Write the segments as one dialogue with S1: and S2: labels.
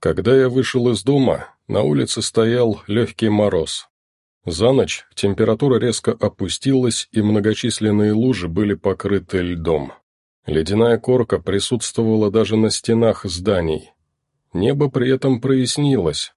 S1: Когда я вышел из дома, на улице стоял легкий мороз. За ночь температура резко опустилась, и многочисленные лужи были покрыты льдом. Ледяная корка присутствовала даже на стенах зданий. Небо при этом прояснилось.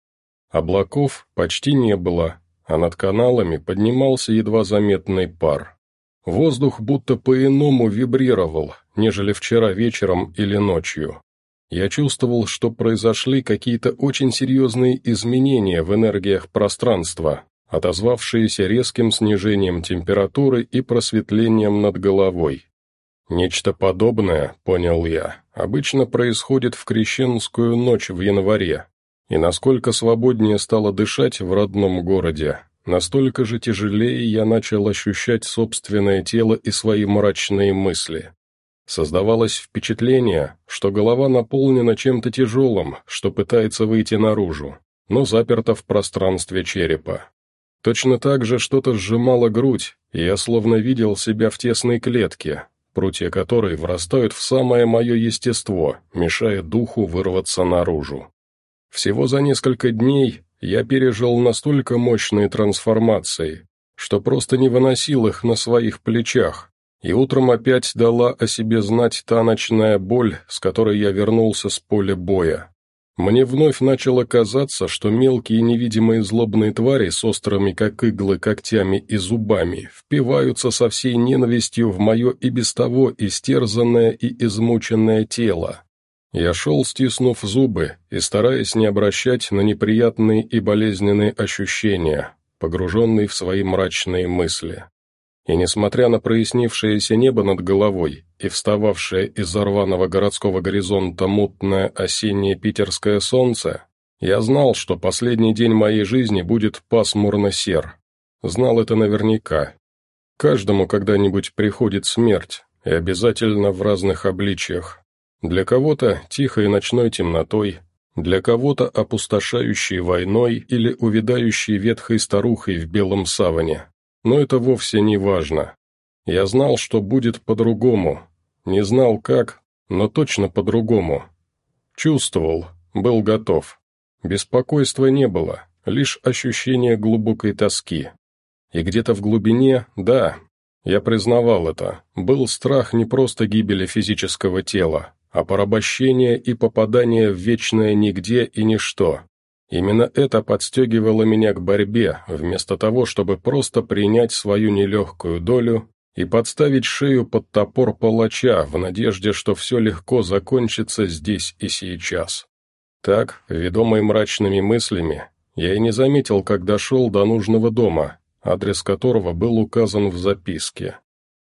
S1: Облаков почти не было, а над каналами поднимался едва заметный пар. Воздух будто по-иному вибрировал, нежели вчера вечером или ночью. Я чувствовал, что произошли какие-то очень серьезные изменения в энергиях пространства, отозвавшиеся резким снижением температуры и просветлением над головой. Нечто подобное, понял я, обычно происходит в крещенскую ночь в январе, и насколько свободнее стало дышать в родном городе, настолько же тяжелее я начал ощущать собственное тело и свои мрачные мысли. Создавалось впечатление, что голова наполнена чем-то тяжелым, что пытается выйти наружу, но заперто в пространстве черепа. Точно так же что-то сжимало грудь, и я словно видел себя в тесной клетке, прутья которой врастают в самое мое естество, мешая духу вырваться наружу. Всего за несколько дней я пережил настолько мощные трансформации, что просто не выносил их на своих плечах, и утром опять дала о себе знать та ночная боль, с которой я вернулся с поля боя. Мне вновь начало казаться, что мелкие невидимые злобные твари с острыми, как иглы, когтями и зубами впиваются со всей ненавистью в мое и без того истерзанное и измученное тело. Я шел, стиснув зубы и стараясь не обращать на неприятные и болезненные ощущения, погруженный в свои мрачные мысли. И несмотря на прояснившееся небо над головой и встававшее из-за рваного городского горизонта мутное осеннее питерское солнце, я знал, что последний день моей жизни будет пасмурно-сер. Знал это наверняка. Каждому когда-нибудь приходит смерть, и обязательно в разных обличиях. Для кого-то тихой ночной темнотой, для кого-то опустошающей войной или увядающей ветхой старухой в белом саване. Но это вовсе не важно. Я знал, что будет по-другому. Не знал как, но точно по-другому. Чувствовал, был готов. Беспокойства не было, лишь ощущение глубокой тоски. И где-то в глубине, да, я признавал это, был страх не просто гибели физического тела, а порабощения и попадания в вечное нигде и ничто. Именно это подстегивало меня к борьбе, вместо того, чтобы просто принять свою нелегкую долю и подставить шею под топор палача в надежде, что все легко закончится здесь и сейчас. Так, ведомый мрачными мыслями, я и не заметил, как дошел до нужного дома, адрес которого был указан в записке.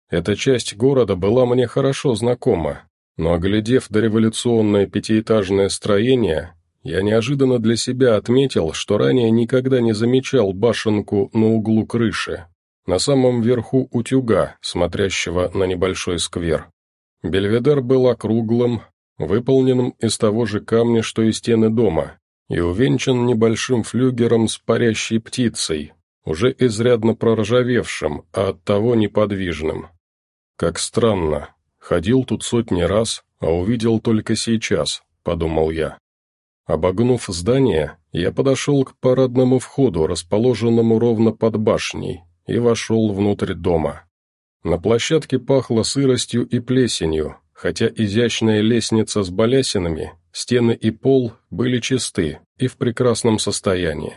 S1: Эта часть города была мне хорошо знакома, но, оглядев дореволюционное пятиэтажное строение, я неожиданно для себя отметил, что ранее никогда не замечал башенку на углу крыши, на самом верху утюга, смотрящего на небольшой сквер. Бельведер был округлым, выполненным из того же камня, что и стены дома, и увенчан небольшим флюгером с парящей птицей, уже изрядно проржавевшим, а оттого неподвижным. Как странно, ходил тут сотни раз, а увидел только сейчас, подумал я. Обогнув здание, я подошел к парадному входу, расположенному ровно под башней, и вошел внутрь дома. На площадке пахло сыростью и плесенью, хотя изящная лестница с балясинами, стены и пол были чисты и в прекрасном состоянии.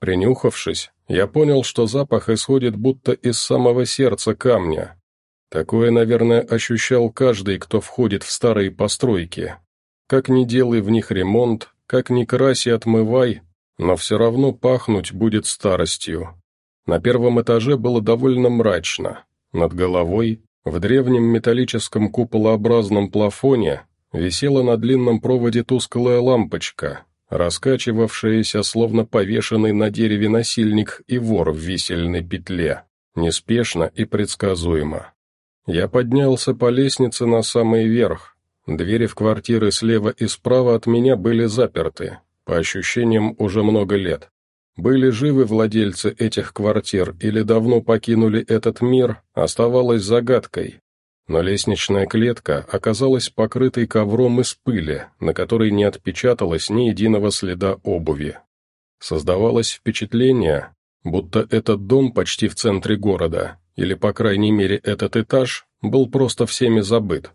S1: Принюхавшись, я понял, что запах исходит будто из самого сердца камня. Такое, наверное, ощущал каждый, кто входит в старые постройки, как ни делай в них ремонт, как ни краси отмывай, но все равно пахнуть будет старостью. На первом этаже было довольно мрачно. Над головой, в древнем металлическом куполообразном плафоне, висела на длинном проводе тусклая лампочка, раскачивавшаяся, словно повешенный на дереве насильник и вор в висельной петле, неспешно и предсказуемо. Я поднялся по лестнице на самый верх, Двери в квартиры слева и справа от меня были заперты, по ощущениям уже много лет. Были живы владельцы этих квартир или давно покинули этот мир, оставалось загадкой. но лестничная клетка оказалась покрытой ковром из пыли, на которой не отпечаталось ни единого следа обуви. Создавалось впечатление, будто этот дом почти в центре города, или, по крайней мере, этот этаж, был просто всеми забыт.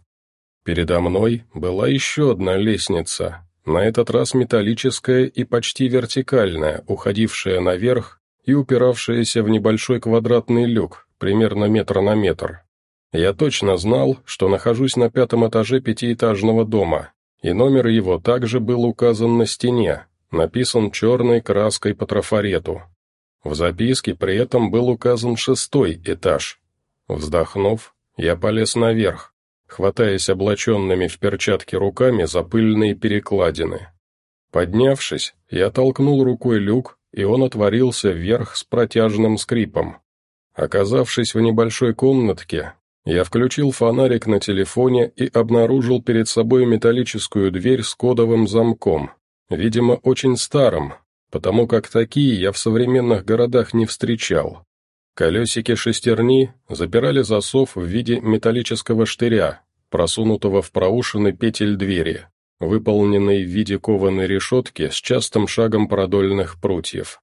S1: Передо мной была еще одна лестница, на этот раз металлическая и почти вертикальная, уходившая наверх и упиравшаяся в небольшой квадратный люк, примерно метра на метр. Я точно знал, что нахожусь на пятом этаже пятиэтажного дома, и номер его также был указан на стене, написан черной краской по трафарету. В записке при этом был указан шестой этаж. Вздохнув, я полез наверх, хватаясь облаченными в перчатки руками за пыльные перекладины. Поднявшись, я толкнул рукой люк, и он отворился вверх с протяжным скрипом. Оказавшись в небольшой комнатке, я включил фонарик на телефоне и обнаружил перед собой металлическую дверь с кодовым замком, видимо, очень старым, потому как такие я в современных городах не встречал. Колесики шестерни запирали засов в виде металлического штыря, просунутого в проушины петель двери, выполненной в виде кованой решетки с частым шагом продольных прутьев.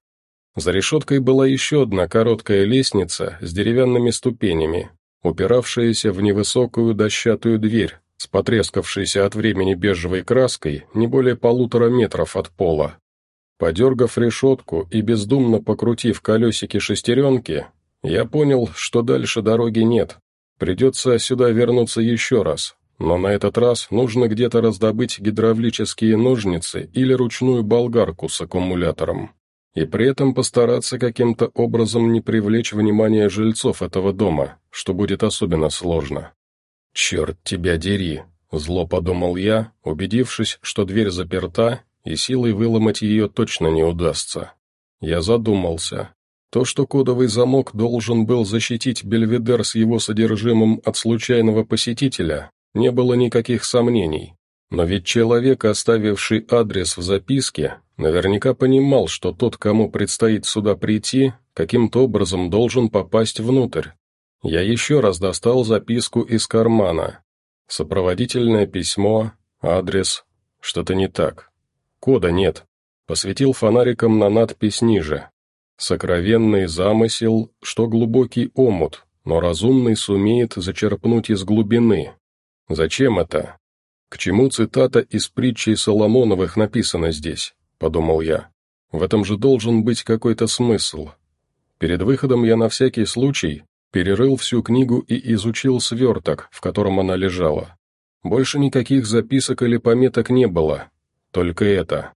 S1: За решеткой была еще одна короткая лестница с деревянными ступенями, упиравшаяся в невысокую дощатую дверь, с потрескавшейся от времени бежевой краской не более полутора метров от пола. Подергав решетку и бездумно покрутив колесики шестеренки, я понял, что дальше дороги нет. Придется сюда вернуться еще раз, но на этот раз нужно где-то раздобыть гидравлические ножницы или ручную болгарку с аккумулятором и при этом постараться каким-то образом не привлечь внимание жильцов этого дома, что будет особенно сложно. «Черт тебя дери!» — зло подумал я, убедившись, что дверь заперта, и силой выломать ее точно не удастся. Я задумался. То, что кодовый замок должен был защитить Бельведер с его содержимым от случайного посетителя, не было никаких сомнений. Но ведь человек, оставивший адрес в записке, Наверняка понимал, что тот, кому предстоит сюда прийти, каким-то образом должен попасть внутрь. Я еще раз достал записку из кармана. Сопроводительное письмо, адрес. Что-то не так. Кода нет. Посветил фонариком на надпись ниже. Сокровенный замысел, что глубокий омут, но разумный сумеет зачерпнуть из глубины. Зачем это? К чему цитата из притчей Соломоновых написана здесь? подумал я. В этом же должен быть какой-то смысл. Перед выходом я на всякий случай перерыл всю книгу и изучил сверток, в котором она лежала. Больше никаких записок или пометок не было, только это.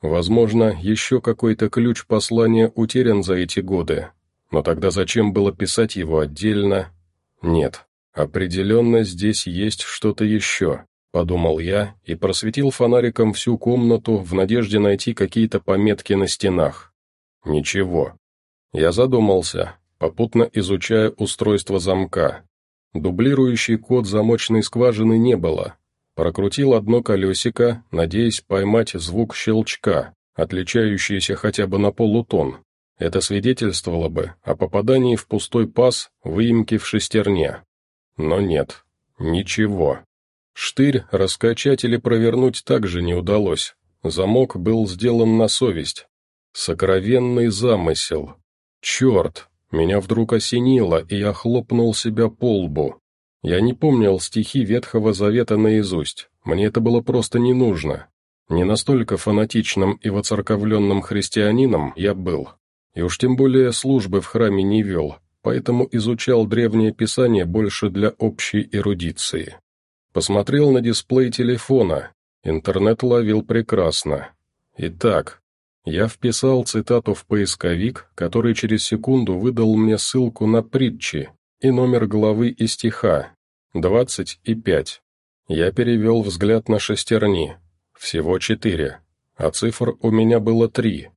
S1: Возможно, еще какой-то ключ послания утерян за эти годы, но тогда зачем было писать его отдельно? Нет, определенно здесь есть что-то еще. — подумал я и просветил фонариком всю комнату в надежде найти какие-то пометки на стенах. Ничего. Я задумался, попутно изучая устройство замка. Дублирующий код замочной скважины не было. Прокрутил одно колесико, надеясь поймать звук щелчка, отличающийся хотя бы на полутон. Это свидетельствовало бы о попадании в пустой паз выемки в шестерне. Но нет, ничего. Штырь раскачать или провернуть также не удалось. Замок был сделан на совесть. Сокровенный замысел. Черт! Меня вдруг осенило, и я хлопнул себя по лбу. Я не помнил стихи Ветхого Завета наизусть, мне это было просто не нужно. Не настолько фанатичным и воцерковленным христианином я был, и уж тем более службы в храме не вел, поэтому изучал древнее писание больше для общей эрудиции. Посмотрел на дисплей телефона. Интернет ловил прекрасно. Итак, я вписал цитату в поисковик, который через секунду выдал мне ссылку на притчи и номер главы и стиха. Двадцать и пять. Я перевел взгляд на шестерни. Всего четыре. А цифр у меня было три.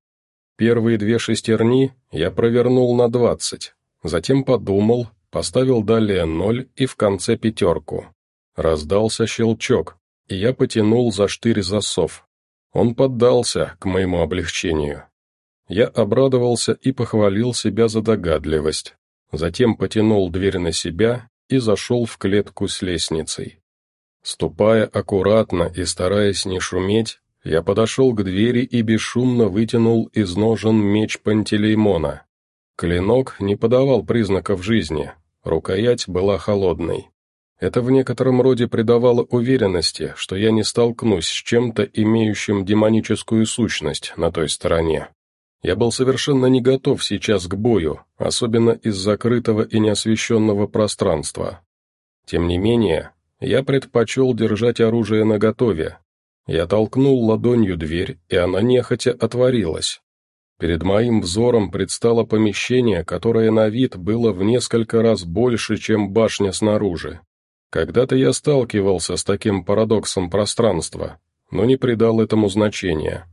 S1: Первые две шестерни я провернул на двадцать. Затем подумал, поставил далее ноль и в конце пятерку. Раздался щелчок, и я потянул за штырь засов. Он поддался, к моему облегчению. Я обрадовался и похвалил себя за догадливость. Затем потянул дверь на себя и зашел в клетку с лестницей. Ступая аккуратно и стараясь не шуметь, я подошел к двери и бесшумно вытянул из ножен меч Пантелеймона. Клинок не подавал признаков жизни, рукоять была холодной. Это в некотором роде придавало уверенности, что я не столкнусь с чем-то, имеющим демоническую сущность на той стороне. Я был совершенно не готов сейчас к бою, особенно из закрытого и неосвещенного пространства. Тем не менее, я предпочел держать оружие наготове. Я толкнул ладонью дверь, и она нехотя отворилась. Перед моим взором предстало помещение, которое на вид было в несколько раз больше, чем башня снаружи. Когда-то я сталкивался с таким парадоксом пространства, но не придал этому значения.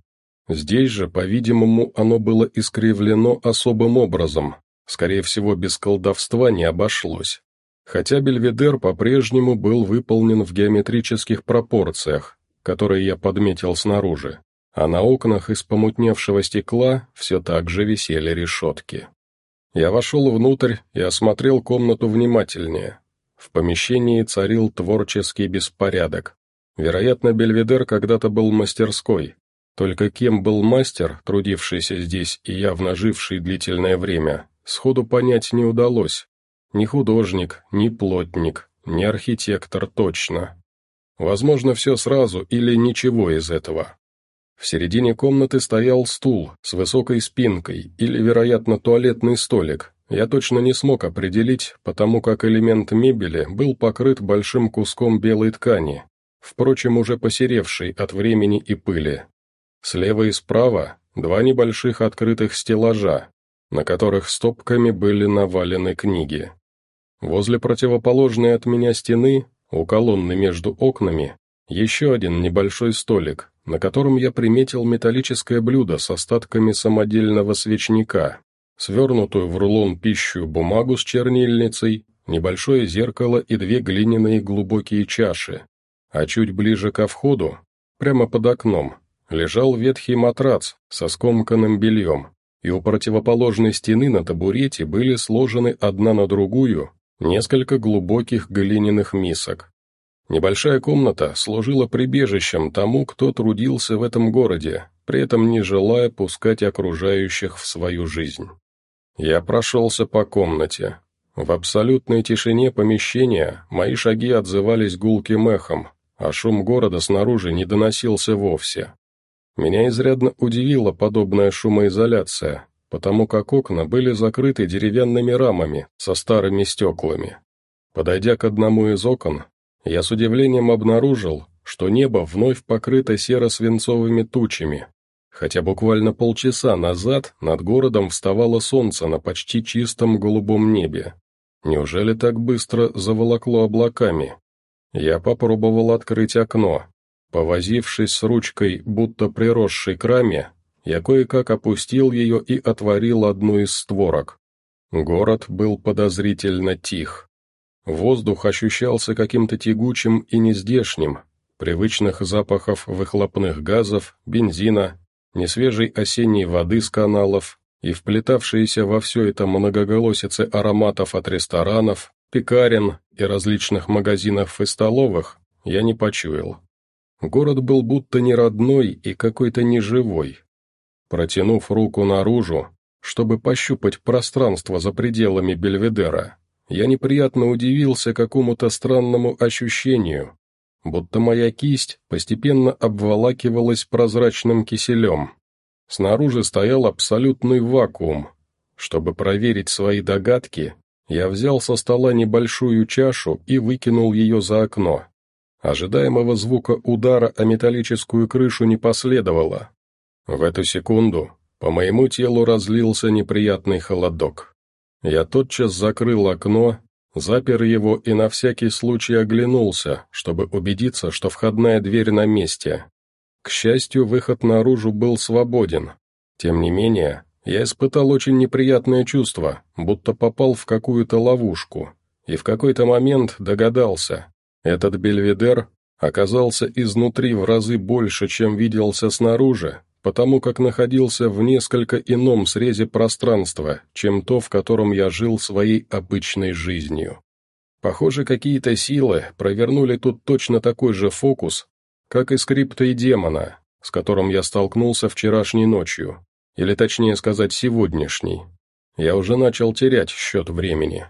S1: Здесь же, по-видимому, оно было искривлено особым образом, скорее всего, без колдовства не обошлось. Хотя Бельведер по-прежнему был выполнен в геометрических пропорциях, которые я подметил снаружи, а на окнах из помутневшего стекла все так же висели решетки. Я вошел внутрь и осмотрел комнату внимательнее, в помещении царил творческий беспорядок. Вероятно, Бельведер когда-то был мастерской. Только кем был мастер, трудившийся здесь и явно живший длительное время, сходу понять не удалось. Ни художник, ни плотник, ни архитектор точно. Возможно, все сразу или ничего из этого. В середине комнаты стоял стул с высокой спинкой или, вероятно, туалетный столик, я точно не смог определить, потому как элемент мебели был покрыт большим куском белой ткани, впрочем, уже посеревшей от времени и пыли. Слева и справа два небольших открытых стеллажа, на которых стопками были навалены книги. Возле противоположной от меня стены, у колонны между окнами, еще один небольшой столик, на котором я приметил металлическое блюдо с остатками самодельного свечника, свернутую в рулон пищу бумагу с чернильницей, небольшое зеркало и две глиняные глубокие чаши. А чуть ближе ко входу, прямо под окном, лежал ветхий матрац со скомканным бельем, и у противоположной стены на табурете были сложены одна на другую несколько глубоких глиняных мисок. Небольшая комната служила прибежищем тому, кто трудился в этом городе, при этом не желая пускать окружающих в свою жизнь. Я прошелся по комнате. В абсолютной тишине помещения мои шаги отзывались гулким эхом, а шум города снаружи не доносился вовсе. Меня изрядно удивила подобная шумоизоляция, потому как окна были закрыты деревянными рамами со старыми стеклами. Подойдя к одному из окон, я с удивлением обнаружил, что небо вновь покрыто серо-свинцовыми тучами, хотя буквально полчаса назад над городом вставало солнце на почти чистом голубом небе. Неужели так быстро заволокло облаками? Я попробовал открыть окно. Повозившись с ручкой, будто приросшей к раме, я кое-как опустил ее и отворил одну из створок. Город был подозрительно тих. Воздух ощущался каким-то тягучим и нездешним, привычных запахов выхлопных газов, бензина, несвежей осенней воды с каналов и вплетавшиеся во все это многоголосицы ароматов от ресторанов, пекарен и различных магазинов и столовых я не почуял. Город был будто не родной и какой-то неживой. Протянув руку наружу, чтобы пощупать пространство за пределами Бельведера, я неприятно удивился какому-то странному ощущению, будто моя кисть постепенно обволакивалась прозрачным киселем. Снаружи стоял абсолютный вакуум. Чтобы проверить свои догадки, я взял со стола небольшую чашу и выкинул ее за окно. Ожидаемого звука удара о металлическую крышу не последовало. В эту секунду по моему телу разлился неприятный холодок. Я тотчас закрыл окно запер его и на всякий случай оглянулся, чтобы убедиться, что входная дверь на месте. К счастью, выход наружу был свободен. Тем не менее, я испытал очень неприятное чувство, будто попал в какую-то ловушку, и в какой-то момент догадался. Этот бельведер оказался изнутри в разы больше, чем виделся снаружи, потому как находился в несколько ином срезе пространства, чем то, в котором я жил своей обычной жизнью. Похоже, какие-то силы провернули тут точно такой же фокус, как и скрипты демона, с которым я столкнулся вчерашней ночью, или точнее сказать сегодняшней. Я уже начал терять счет времени.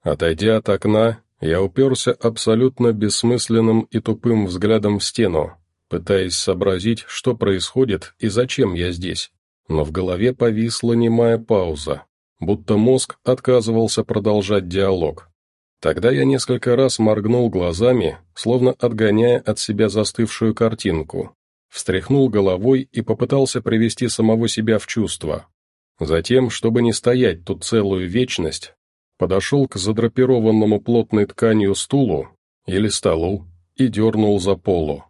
S1: Отойдя от окна, я уперся абсолютно бессмысленным и тупым взглядом в стену, пытаясь сообразить, что происходит и зачем я здесь. Но в голове повисла немая пауза, будто мозг отказывался продолжать диалог. Тогда я несколько раз моргнул глазами, словно отгоняя от себя застывшую картинку, встряхнул головой и попытался привести самого себя в чувство. Затем, чтобы не стоять тут целую вечность, подошел к задрапированному плотной тканью стулу или столу и дернул за полу.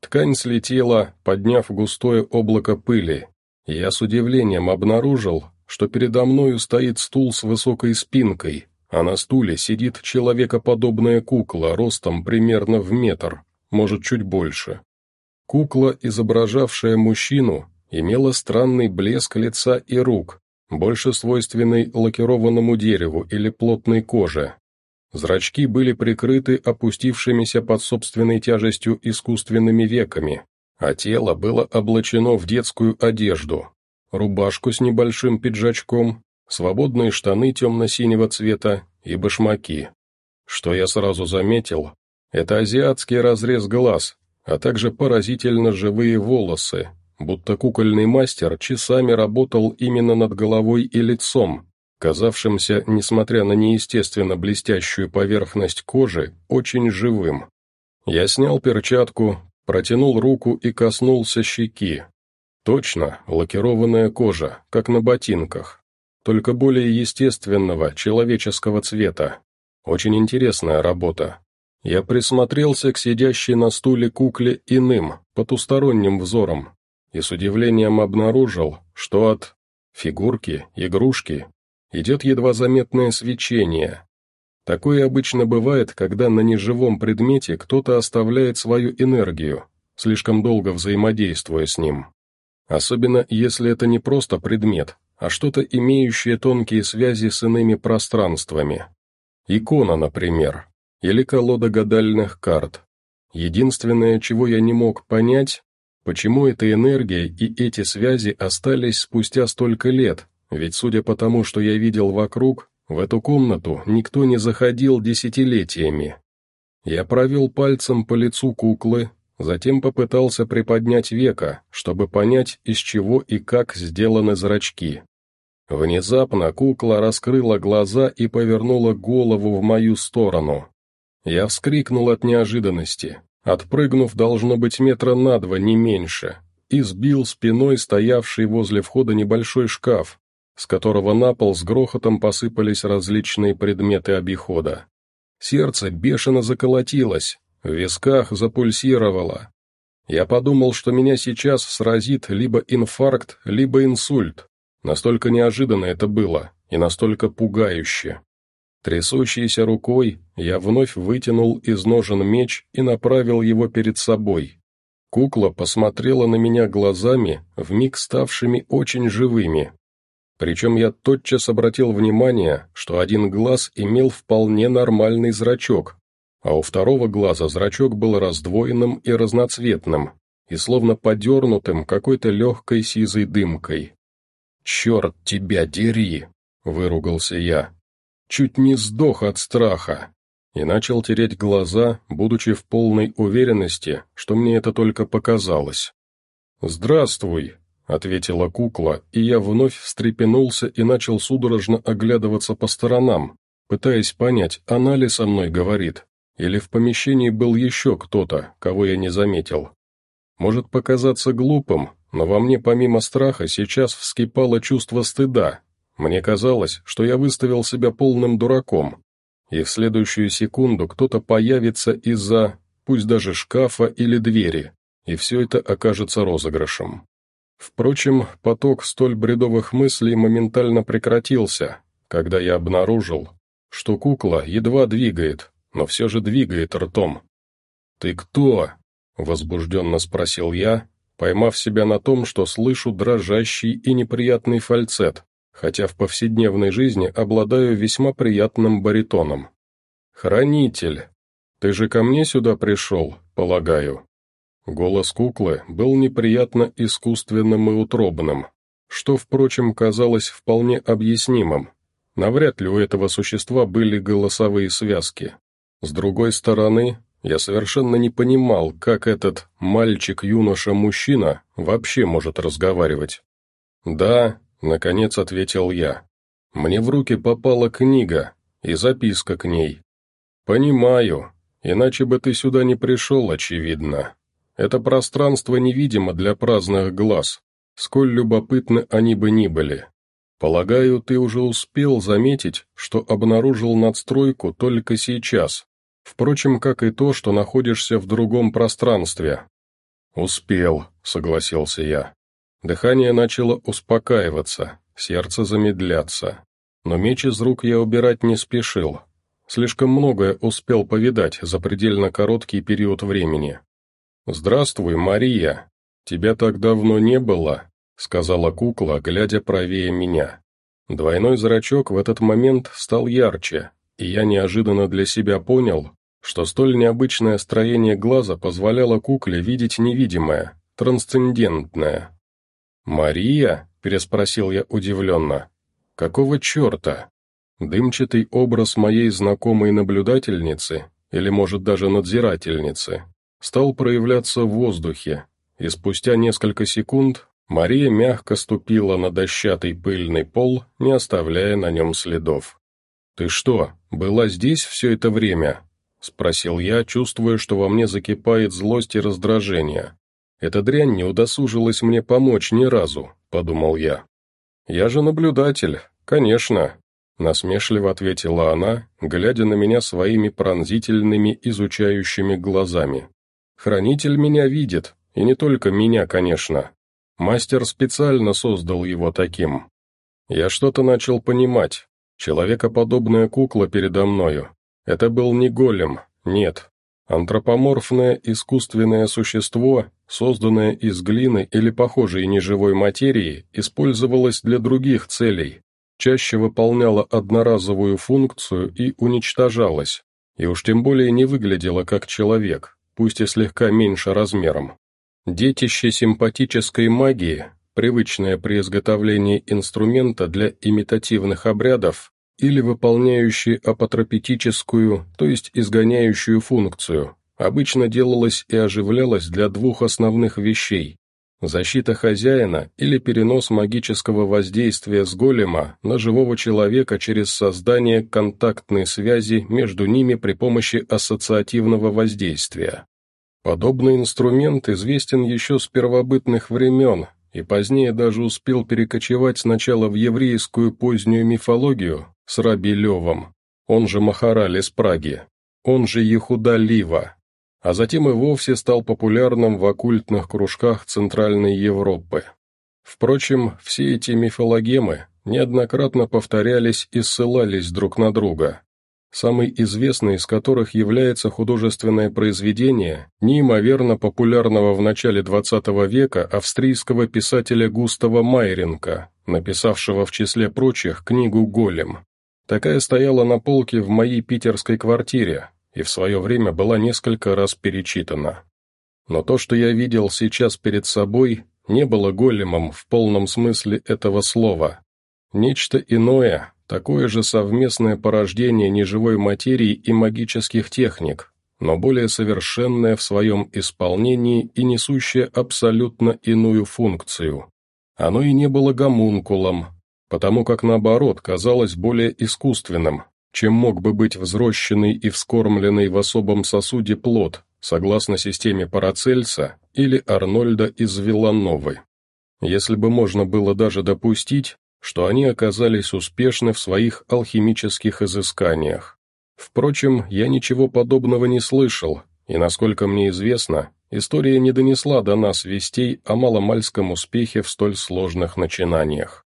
S1: Ткань слетела, подняв густое облако пыли. Я с удивлением обнаружил, что передо мною стоит стул с высокой спинкой, а на стуле сидит человекоподобная кукла ростом примерно в метр, может, чуть больше. Кукла, изображавшая мужчину, имела странный блеск лица и рук, больше свойственный лакированному дереву или плотной коже. Зрачки были прикрыты опустившимися под собственной тяжестью искусственными веками, а тело было облачено в детскую одежду, рубашку с небольшим пиджачком, свободные штаны темно-синего цвета и башмаки. Что я сразу заметил, это азиатский разрез глаз, а также поразительно живые волосы, будто кукольный мастер часами работал именно над головой и лицом, казавшимся, несмотря на неестественно блестящую поверхность кожи, очень живым. Я снял перчатку, протянул руку и коснулся щеки. Точно, лакированная кожа, как на ботинках, только более естественного, человеческого цвета. Очень интересная работа. Я присмотрелся к сидящей на стуле кукле иным, потусторонним взором, и с удивлением обнаружил, что от фигурки, игрушки, идет едва заметное свечение. Такое обычно бывает, когда на неживом предмете кто-то оставляет свою энергию, слишком долго взаимодействуя с ним. Особенно, если это не просто предмет, а что-то имеющее тонкие связи с иными пространствами. Икона, например, или колода гадальных карт. Единственное, чего я не мог понять, почему эта энергия и эти связи остались спустя столько лет, ведь судя по тому, что я видел вокруг, в эту комнату никто не заходил десятилетиями. Я провел пальцем по лицу куклы, затем попытался приподнять века, чтобы понять, из чего и как сделаны зрачки. Внезапно кукла раскрыла глаза и повернула голову в мою сторону. Я вскрикнул от неожиданности, отпрыгнув должно быть метра на два, не меньше, и сбил спиной стоявший возле входа небольшой шкаф, с которого на пол с грохотом посыпались различные предметы обихода. Сердце бешено заколотилось, в висках запульсировало. Я подумал, что меня сейчас сразит либо инфаркт, либо инсульт. Настолько неожиданно это было и настолько пугающе. Трясущейся рукой я вновь вытянул из ножен меч и направил его перед собой. Кукла посмотрела на меня глазами, вмиг ставшими очень живыми. Причем я тотчас обратил внимание, что один глаз имел вполне нормальный зрачок, а у второго глаза зрачок был раздвоенным и разноцветным, и словно подернутым какой-то легкой сизой дымкой. «Черт тебя дери!» — выругался я чуть не сдох от страха и начал тереть глаза, будучи в полной уверенности, что мне это только показалось. «Здравствуй», — ответила кукла, и я вновь встрепенулся и начал судорожно оглядываться по сторонам, пытаясь понять, она ли со мной говорит, или в помещении был еще кто-то, кого я не заметил. Может показаться глупым, но во мне помимо страха сейчас вскипало чувство стыда, мне казалось, что я выставил себя полным дураком, и в следующую секунду кто-то появится из-за, пусть даже шкафа или двери, и все это окажется розыгрышем. Впрочем, поток столь бредовых мыслей моментально прекратился, когда я обнаружил, что кукла едва двигает, но все же двигает ртом. «Ты кто?» — возбужденно спросил я, поймав себя на том, что слышу дрожащий и неприятный фальцет, хотя в повседневной жизни обладаю весьма приятным баритоном. «Хранитель, ты же ко мне сюда пришел, полагаю?» Голос куклы был неприятно искусственным и утробным, что, впрочем, казалось вполне объяснимым. Навряд ли у этого существа были голосовые связки. С другой стороны, я совершенно не понимал, как этот мальчик-юноша-мужчина вообще может разговаривать. «Да», — наконец ответил я. «Мне в руки попала книга и записка к ней». «Понимаю, иначе бы ты сюда не пришел, очевидно. Это пространство невидимо для праздных глаз, сколь любопытны они бы ни были. Полагаю, ты уже успел заметить, что обнаружил надстройку только сейчас, впрочем, как и то, что находишься в другом пространстве. «Успел», — согласился я. Дыхание начало успокаиваться, сердце замедляться. Но меч из рук я убирать не спешил. Слишком многое успел повидать за предельно короткий период времени. «Здравствуй, Мария. Тебя так давно не было», сказала кукла, глядя правее меня. Двойной зрачок в этот момент стал ярче, и я неожиданно для себя понял, что столь необычное строение глаза позволяло кукле видеть невидимое, трансцендентное. «Мария?» – переспросил я удивленно. «Какого черта? Дымчатый образ моей знакомой наблюдательницы, или, может, даже надзирательницы, стал проявляться в воздухе, и спустя несколько секунд Мария мягко ступила на дощатый пыльный пол, не оставляя на нем следов. «Ты что, была здесь все это время?» — спросил я, чувствуя, что во мне закипает злость и раздражение. «Эта дрянь не удосужилась мне помочь ни разу», — подумал я. «Я же наблюдатель, конечно», — насмешливо ответила она, глядя на меня своими пронзительными изучающими глазами. «Хранитель меня видит, и не только меня, конечно. Мастер специально создал его таким. Я что-то начал понимать. Человекоподобная кукла передо мною. Это был не голем, нет. Антропоморфное искусственное существо, созданное из глины или похожей неживой материи, использовалось для других целей, чаще выполняло одноразовую функцию и уничтожалось, и уж тем более не выглядело как человек, пусть и слегка меньше размером. Детище симпатической магии, привычное при изготовлении инструмента для имитативных обрядов или выполняющее апотропетическую, то есть изгоняющую функцию, обычно делалось и оживлялось для двух основных вещей – защита хозяина или перенос магического воздействия с голема на живого человека через создание контактной связи между ними при помощи ассоциативного воздействия. Подобный инструмент известен еще с первобытных времен и позднее даже успел перекочевать сначала в еврейскую позднюю мифологию с Раби Левом, он же Махараль из Праги, он же Ехуда Лива, а затем и вовсе стал популярным в оккультных кружках Центральной Европы. Впрочем, все эти мифологемы неоднократно повторялись и ссылались друг на друга, самый известный из которых является художественное произведение неимоверно популярного в начале XX века австрийского писателя Густава Майренко, написавшего в числе прочих книгу «Голем». Такая стояла на полке в моей питерской квартире и в свое время была несколько раз перечитана. Но то, что я видел сейчас перед собой, не было големом в полном смысле этого слова. Нечто иное, Такое же совместное порождение неживой материи и магических техник, но более совершенное в своем исполнении и несущее абсолютно иную функцию. Оно и не было гомункулом, потому как наоборот казалось более искусственным, чем мог бы быть взрощенный и вскормленный в особом сосуде плод, согласно системе Парацельса или Арнольда из Вилановы. Если бы можно было даже допустить, что они оказались успешны в своих алхимических изысканиях. Впрочем, я ничего подобного не слышал, и, насколько мне известно, история не донесла до нас вестей о маломальском успехе в столь сложных начинаниях.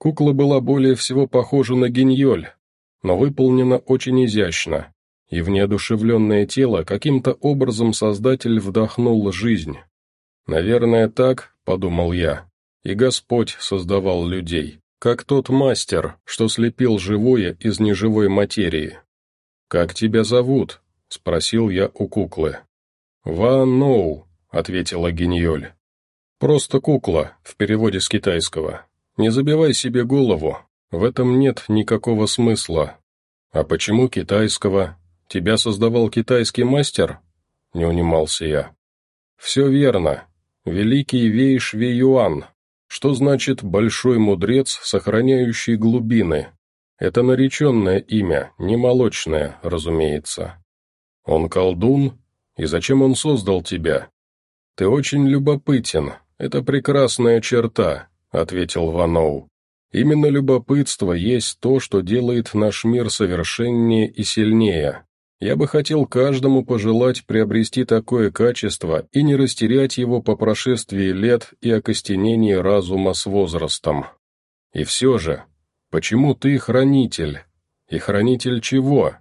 S1: Кукла была более всего похожа на гиньоль, но выполнена очень изящно, и в неодушевленное тело каким-то образом Создатель вдохнул жизнь. «Наверное, так», — подумал я, — «и Господь создавал людей» как тот мастер, что слепил живое из неживой материи. «Как тебя зовут?» — спросил я у куклы. «Ван Ноу», — ответила Гиньоль. «Просто кукла, в переводе с китайского. Не забивай себе голову, в этом нет никакого смысла. А почему китайского? Тебя создавал китайский мастер?» Не унимался я. «Все верно. Великий Вей Шве Юан. Что значит «большой мудрец, сохраняющий глубины»? Это нареченное имя, не молочное, разумеется. Он колдун? И зачем он создал тебя? Ты очень любопытен, это прекрасная черта, ответил Ваноу. Именно любопытство есть то, что делает наш мир совершеннее и сильнее. Я бы хотел каждому пожелать приобрести такое качество и не растерять его по прошествии лет и окостенении разума с возрастом. И все же, Почему ты хранитель? И хранитель чего?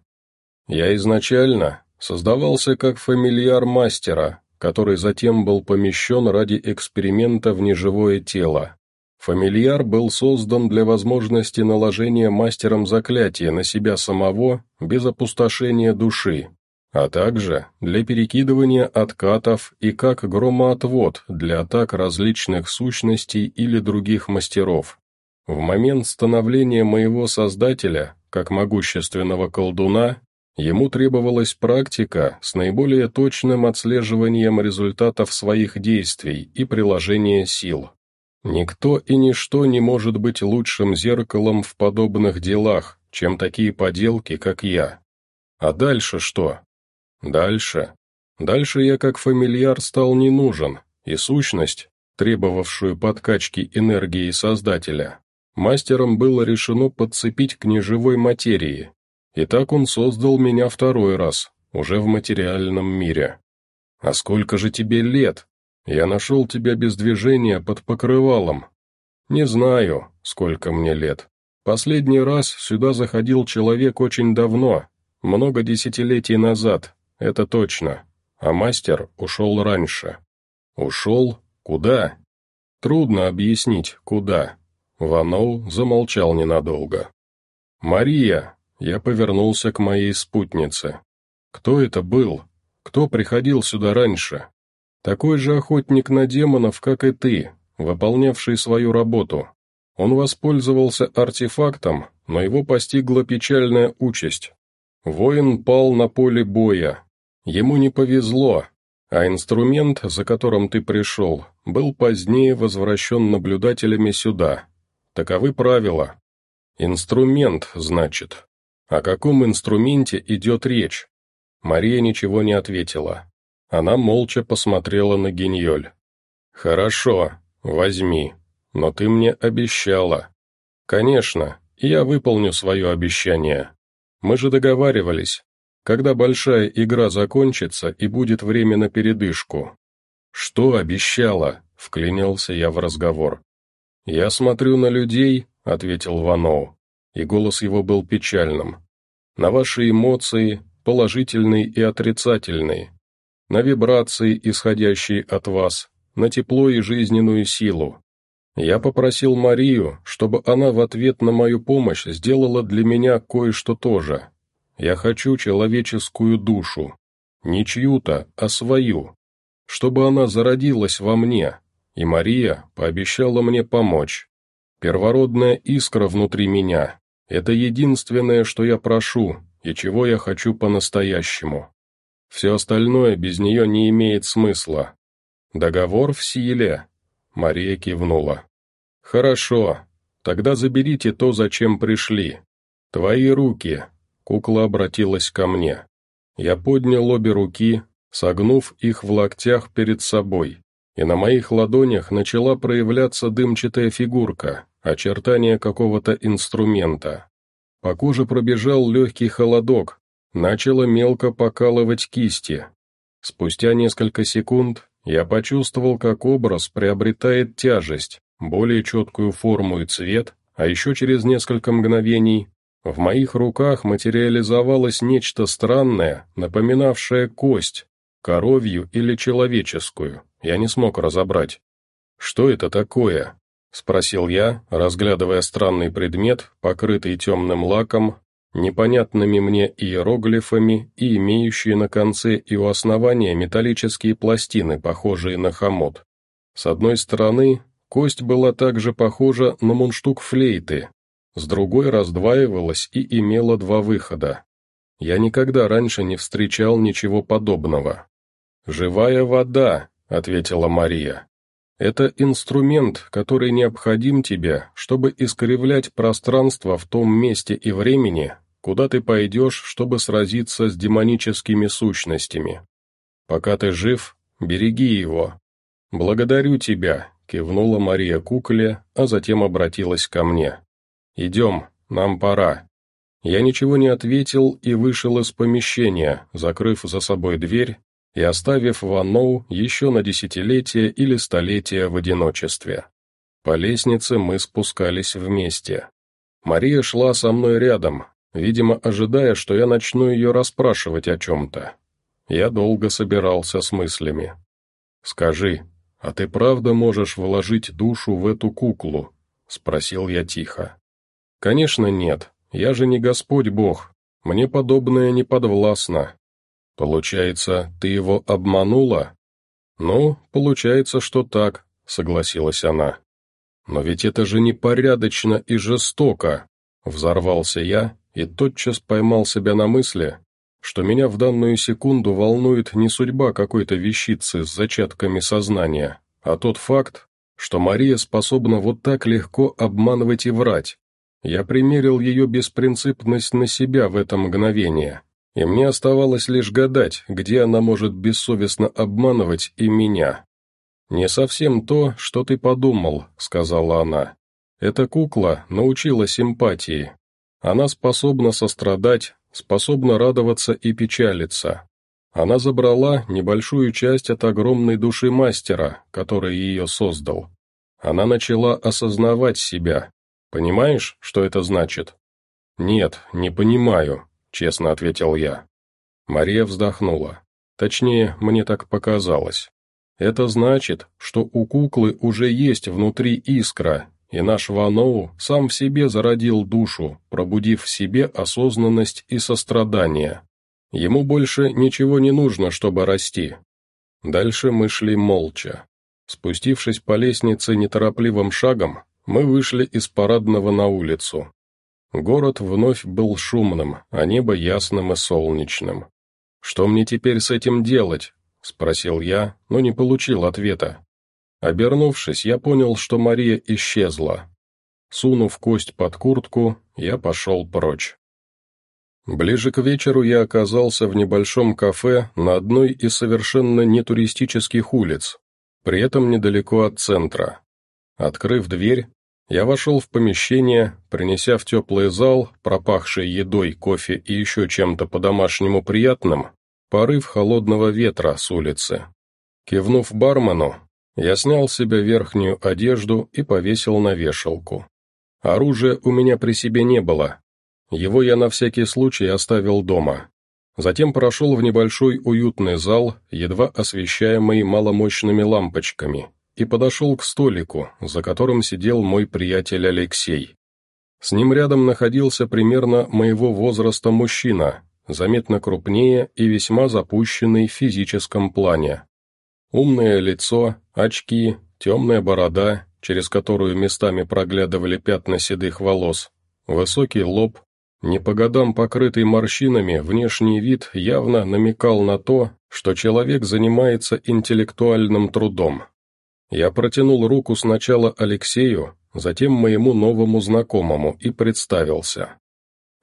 S1: Я изначально создавался как фамильяр мастера, который затем был помещен ради эксперимента в неживое тело. Фамильяр был создан для возможности наложения мастером заклятия на себя самого без опустошения души, а также для перекидывания откатов и как громоотвод для атак различных сущностей или других мастеров. В момент становления моего создателя, как могущественного колдуна, ему требовалась практика с наиболее точным отслеживанием результатов своих действий и приложения сил. Никто и ничто не может быть лучшим зеркалом в подобных делах, чем такие поделки, как я. А дальше что? Дальше. Дальше я как фамильяр стал не нужен, и сущность, требовавшую подкачки энергии Создателя, мастером было решено подцепить к неживой материи, и так он создал меня второй раз, уже в материальном мире. «А сколько же тебе лет? Я нашел тебя без движения под покрывалом. Не знаю, сколько мне лет. Последний раз сюда заходил человек очень давно, много десятилетий назад, это точно, а мастер ушел раньше. Ушел? Куда? Трудно объяснить, куда. Ваноу замолчал ненадолго. «Мария!» Я повернулся к моей спутнице. «Кто это был? Кто приходил сюда раньше? Такой же охотник на демонов, как и ты, выполнявший свою работу. Он воспользовался артефактом, но его постигла печальная участь. Воин пал на поле боя. Ему не повезло, а инструмент, за которым ты пришел, был позднее возвращен наблюдателями сюда, Таковы правила. Инструмент, значит. О каком инструменте идет речь? Мария ничего не ответила. Она молча посмотрела на Гиньоль. «Хорошо, возьми, но ты мне обещала». «Конечно, я выполню свое обещание. Мы же договаривались, когда большая игра закончится и будет время на передышку». «Что обещала?» — вклинился я в разговор. «Я смотрю на людей», — ответил Ваноу, и голос его был печальным. «На ваши эмоции, положительные и отрицательные, на вибрации, исходящие от вас, на тепло и жизненную силу. Я попросил Марию, чтобы она в ответ на мою помощь сделала для меня кое-что тоже. Я хочу человеческую душу, не чью-то, а свою, чтобы она зародилась во мне, и Мария пообещала мне помочь. Первородная искра внутри меня — это единственное, что я прошу и чего я хочу по-настоящему. Все остальное без нее не имеет смысла. Договор в силе. Мария кивнула. Хорошо, тогда заберите то, зачем пришли. Твои руки. Кукла обратилась ко мне. Я поднял обе руки, согнув их в локтях перед собой и на моих ладонях начала проявляться дымчатая фигурка, очертания какого-то инструмента. По коже пробежал легкий холодок, начало мелко покалывать кисти. Спустя несколько секунд я почувствовал, как образ приобретает тяжесть, более четкую форму и цвет, а еще через несколько мгновений в моих руках материализовалось нечто странное, напоминавшее кость, коровью или человеческую. Я не смог разобрать. «Что это такое?» — спросил я, разглядывая странный предмет, покрытый темным лаком, непонятными мне иероглифами и имеющие на конце и у основания металлические пластины, похожие на хомут. С одной стороны, кость была также похожа на мундштук флейты, с другой раздваивалась и имела два выхода. Я никогда раньше не встречал ничего подобного. «Живая вода», — ответила Мария. «Это инструмент, который необходим тебе, чтобы искривлять пространство в том месте и времени, куда ты пойдешь, чтобы сразиться с демоническими сущностями. Пока ты жив, береги его. Благодарю тебя», — кивнула Мария кукле, а затем обратилась ко мне. «Идем, нам пора». Я ничего не ответил и вышел из помещения, закрыв за собой дверь и оставив Ванноу еще на десятилетие или столетие в одиночестве. По лестнице мы спускались вместе. Мария шла со мной рядом, видимо, ожидая, что я начну ее расспрашивать о чем-то. Я долго собирался с мыслями. «Скажи, а ты правда можешь вложить душу в эту куклу?» — спросил я тихо. «Конечно нет, я же не Господь Бог, мне подобное не подвластно. Получается, ты его обманула? Ну, получается, что так, согласилась она. Но ведь это же непорядочно и жестоко, взорвался я и тотчас поймал себя на мысли, что меня в данную секунду волнует не судьба какой-то вещицы с зачатками сознания, а тот факт, что Мария способна вот так легко обманывать и врать. Я примерил ее беспринципность на себя в это мгновение, и мне оставалось лишь гадать, где она может бессовестно обманывать и меня. «Не совсем то, что ты подумал», — сказала она. «Эта кукла научила симпатии. Она способна сострадать, способна радоваться и печалиться. Она забрала небольшую часть от огромной души мастера, который ее создал. Она начала осознавать себя. Понимаешь, что это значит?» «Нет, не понимаю», — честно ответил я. Мария вздохнула. Точнее, мне так показалось. Это значит, что у куклы уже есть внутри искра, и наш Ваноу сам в себе зародил душу, пробудив в себе осознанность и сострадание. Ему больше ничего не нужно, чтобы расти. Дальше мы шли молча. Спустившись по лестнице неторопливым шагом, мы вышли из парадного на улицу. Город вновь был шумным, а небо ясным и солнечным. «Что мне теперь с этим делать?» — спросил я, но не получил ответа. Обернувшись, я понял, что Мария исчезла. Сунув кость под куртку, я пошел прочь. Ближе к вечеру я оказался в небольшом кафе на одной из совершенно нетуристических улиц, при этом недалеко от центра. Открыв дверь, я вошел в помещение, принеся в теплый зал, пропахший едой, кофе и еще чем-то по-домашнему приятным, порыв холодного ветра с улицы. Кивнув бармену, я снял с себя верхнюю одежду и повесил на вешалку. Оружия у меня при себе не было. Его я на всякий случай оставил дома. Затем прошел в небольшой уютный зал, едва освещаемый маломощными лампочками, и подошел к столику, за которым сидел мой приятель Алексей. С ним рядом находился примерно моего возраста мужчина, заметно крупнее и весьма запущенный в физическом плане. Умное лицо, очки, темная борода, через которую местами проглядывали пятна седых волос, высокий лоб, не по годам покрытый морщинами, внешний вид явно намекал на то, что человек занимается интеллектуальным трудом. Я протянул руку сначала Алексею, затем моему новому знакомому и представился.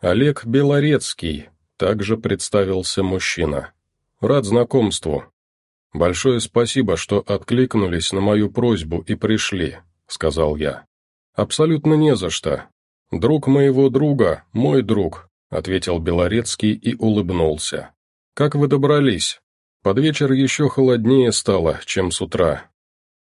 S1: «Олег Белорецкий», — также представился мужчина. «Рад знакомству. Большое спасибо, что откликнулись на мою просьбу и пришли», — сказал я. «Абсолютно не за что. Друг моего друга, мой друг», — ответил Белорецкий и улыбнулся. «Как вы добрались? Под вечер еще холоднее стало, чем с утра.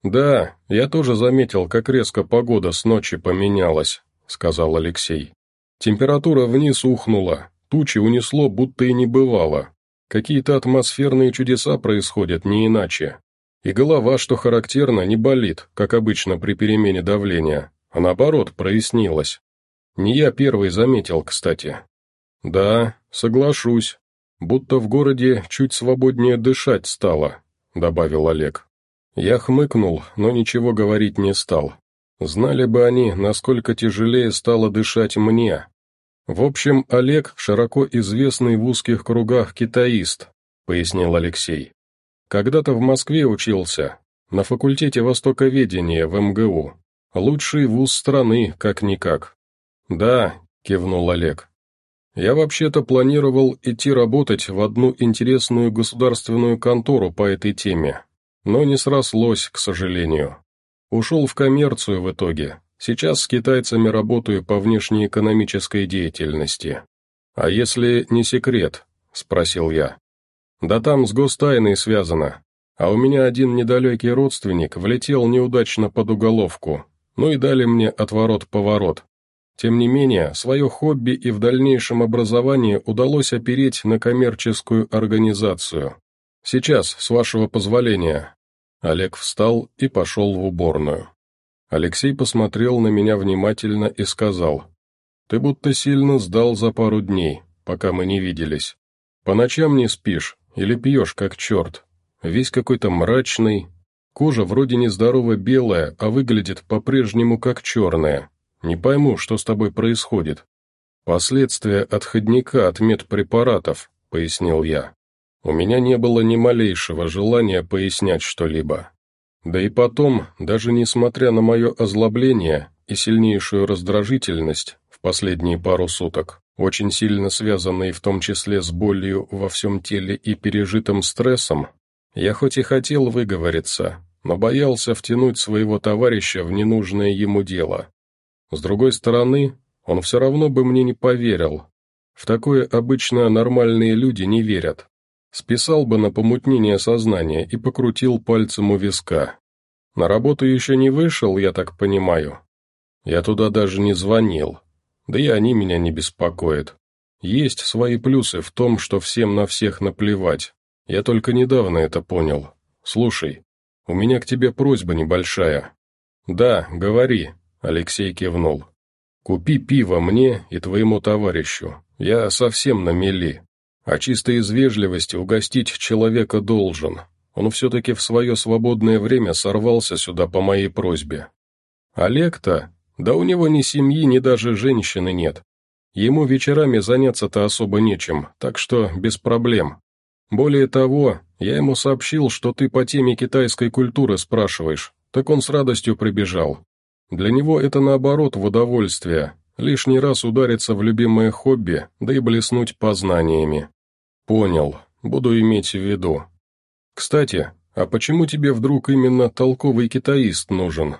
S1: «Да, я тоже заметил, как резко погода с ночи поменялась», — сказал Алексей. «Температура вниз ухнула, тучи унесло, будто и не бывало. Какие-то атмосферные чудеса происходят не иначе. И голова, что характерно, не болит, как обычно при перемене давления, а наоборот прояснилась. Не я первый заметил, кстати. «Да, соглашусь. Будто в городе чуть свободнее дышать стало», — добавил Олег. Я хмыкнул, но ничего говорить не стал. Знали бы они, насколько тяжелее стало дышать мне. В общем, Олег – широко известный в узких кругах китаист, пояснил Алексей. Когда-то в Москве учился, на факультете востоковедения в МГУ. Лучший вуз страны, как-никак. Да, кивнул Олег. Я вообще-то планировал идти работать в одну интересную государственную контору по этой теме, но не срослось, к сожалению. Ушел в коммерцию в итоге. Сейчас с китайцами работаю по внешнеэкономической деятельности. А если не секрет? Спросил я. Да там с гостайной связано. А у меня один недалекий родственник влетел неудачно под уголовку. Ну и дали мне отворот-поворот. Тем не менее, свое хобби и в дальнейшем образование удалось опереть на коммерческую организацию. Сейчас, с вашего позволения, Олег встал и пошел в уборную. Алексей посмотрел на меня внимательно и сказал, «Ты будто сильно сдал за пару дней, пока мы не виделись. По ночам не спишь или пьешь, как черт. Весь какой-то мрачный. Кожа вроде нездорово белая, а выглядит по-прежнему как черная. Не пойму, что с тобой происходит». «Последствия отходника от медпрепаратов», — пояснил я. У меня не было ни малейшего желания пояснять что-либо. Да и потом, даже несмотря на мое озлобление и сильнейшую раздражительность в последние пару суток, очень сильно связанные в том числе с болью во всем теле и пережитым стрессом, я хоть и хотел выговориться, но боялся втянуть своего товарища в ненужное ему дело. С другой стороны, он все равно бы мне не поверил. В такое обычно нормальные люди не верят. Списал бы на помутнение сознания и покрутил пальцем у виска. На работу еще не вышел, я так понимаю. Я туда даже не звонил. Да и они меня не беспокоят. Есть свои плюсы в том, что всем на всех наплевать. Я только недавно это понял. Слушай, у меня к тебе просьба небольшая. Да, говори, Алексей кивнул. Купи пиво мне и твоему товарищу. Я совсем на мели. А чисто из вежливости угостить человека должен. Он все-таки в свое свободное время сорвался сюда по моей просьбе. Олег-то? Да у него ни семьи, ни даже женщины нет. Ему вечерами заняться-то особо нечем, так что без проблем. Более того, я ему сообщил, что ты по теме китайской культуры спрашиваешь, так он с радостью прибежал. Для него это наоборот в удовольствие, Лишний раз удариться в любимое хобби, да и блеснуть познаниями. Понял, буду иметь в виду. Кстати, а почему тебе вдруг именно толковый китаист нужен?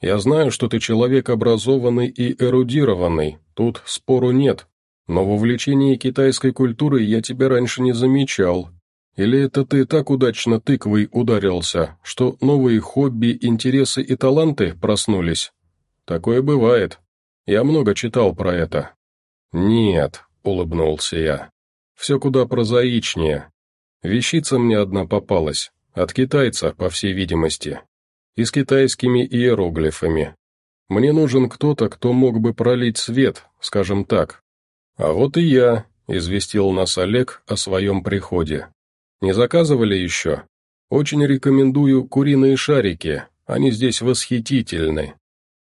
S1: Я знаю, что ты человек образованный и эрудированный, тут спору нет, но в увлечении китайской культурой я тебя раньше не замечал. Или это ты так удачно тыквой ударился, что новые хобби, интересы и таланты проснулись? Такое бывает. Я много читал про это». «Нет», — улыбнулся я. «Все куда прозаичнее. Вещица мне одна попалась, от китайца, по всей видимости, и с китайскими иероглифами. Мне нужен кто-то, кто мог бы пролить свет, скажем так. А вот и я», — известил нас Олег о своем приходе. «Не заказывали еще? Очень рекомендую куриные шарики, они здесь восхитительны.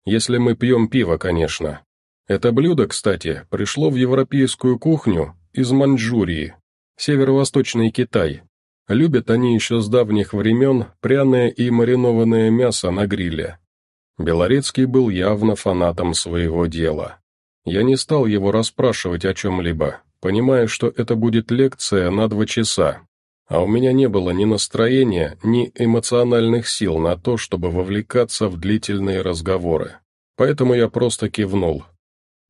S1: Если мы пьем пиво, конечно. Это блюдо, кстати, пришло в европейскую кухню из Маньчжурии, северо-восточный Китай. Любят они еще с давних времен пряное и маринованное мясо на гриле. Белорецкий был явно фанатом своего дела. Я не стал его расспрашивать о чем-либо, понимая, что это будет лекция на два часа, а у меня не было ни настроения, ни эмоциональных сил на то, чтобы вовлекаться в длительные разговоры. Поэтому я просто кивнул.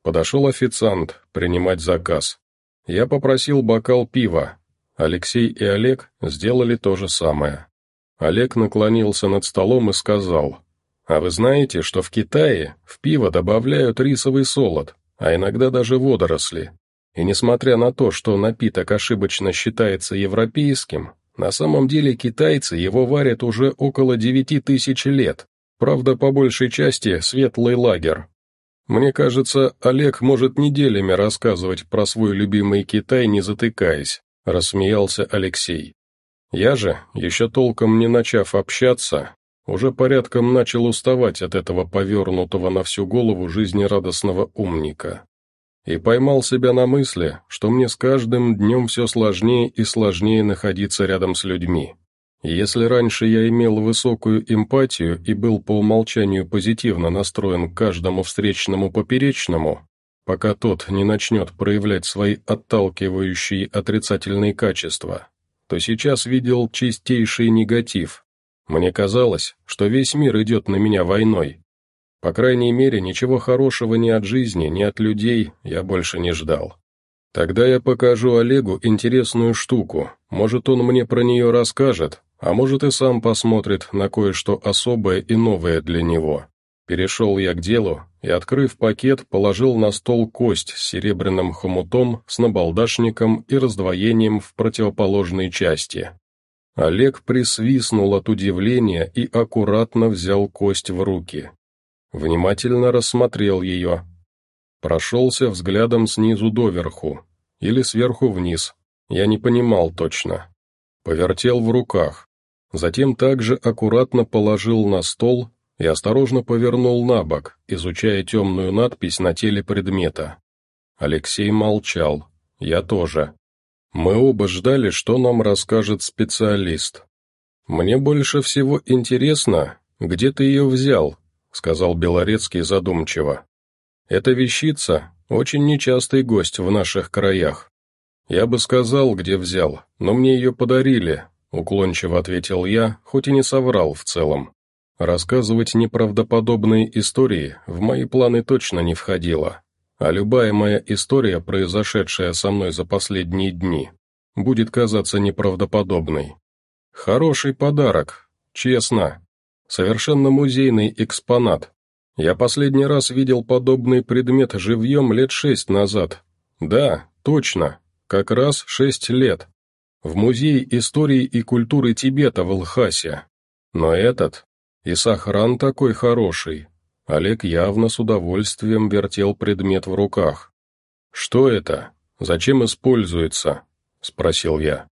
S1: Подошел официант принимать заказ. Я попросил бокал пива. Алексей и Олег сделали то же самое. Олег наклонился над столом и сказал, «А вы знаете, что в Китае в пиво добавляют рисовый солод, а иногда даже водоросли? И несмотря на то, что напиток ошибочно считается европейским, на самом деле китайцы его варят уже около девяти тысяч лет, правда, по большей части светлый лагер. Мне кажется, Олег может неделями рассказывать про свой любимый Китай, не затыкаясь», — рассмеялся Алексей. Я же, еще толком не начав общаться, уже порядком начал уставать от этого повернутого на всю голову жизнерадостного умника. И поймал себя на мысли, что мне с каждым днем все сложнее и сложнее находиться рядом с людьми. если раньше я имел высокую эмпатию и был по умолчанию позитивно настроен к каждому встречному поперечному, пока тот не начнет проявлять свои отталкивающие отрицательные качества, то сейчас видел чистейший негатив. Мне казалось, что весь мир идет на меня войной. По крайней мере, ничего хорошего ни от жизни, ни от людей я больше не ждал. Тогда я покажу Олегу интересную штуку, может он мне про нее расскажет, а может и сам посмотрит на кое-что особое и новое для него. Перешел я к делу и, открыв пакет, положил на стол кость с серебряным хомутом, с набалдашником и раздвоением в противоположной части. Олег присвистнул от удивления и аккуратно взял кость в руки. Внимательно рассмотрел ее. Прошелся взглядом снизу доверху, или сверху вниз, я не понимал точно. Повертел в руках, затем также аккуратно положил на стол и осторожно повернул на бок, изучая темную надпись на теле предмета. Алексей молчал, я тоже. Мы оба ждали, что нам расскажет специалист. «Мне больше всего интересно, где ты ее взял», — сказал Белорецкий задумчиво. «Эта вещица — очень нечастый гость в наших краях. Я бы сказал, где взял, но мне ее подарили», — уклончиво ответил я, хоть и не соврал в целом. Рассказывать неправдоподобные истории в мои планы точно не входило, а любая моя история, произошедшая со мной за последние дни, будет казаться неправдоподобной. Хороший подарок, честно. Совершенно музейный экспонат. Я последний раз видел подобный предмет живьем лет шесть назад. Да, точно, как раз шесть лет. В Музее истории и культуры Тибета в Лхасе. Но этот и сохран такой хороший. Олег явно с удовольствием вертел предмет в руках. «Что это? Зачем используется?» – спросил я.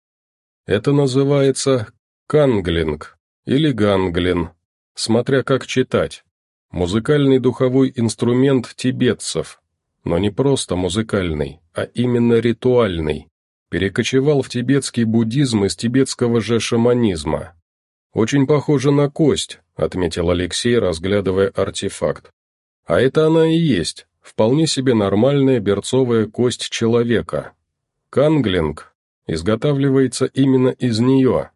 S1: «Это называется канглинг или ганглин, смотря как читать. Музыкальный духовой инструмент тибетцев, но не просто музыкальный, а именно ритуальный. Перекочевал в тибетский буддизм из тибетского же шаманизма. Очень похоже на кость, — отметил Алексей, разглядывая артефакт. «А это она и есть, вполне себе нормальная берцовая кость человека. Канглинг изготавливается именно из нее.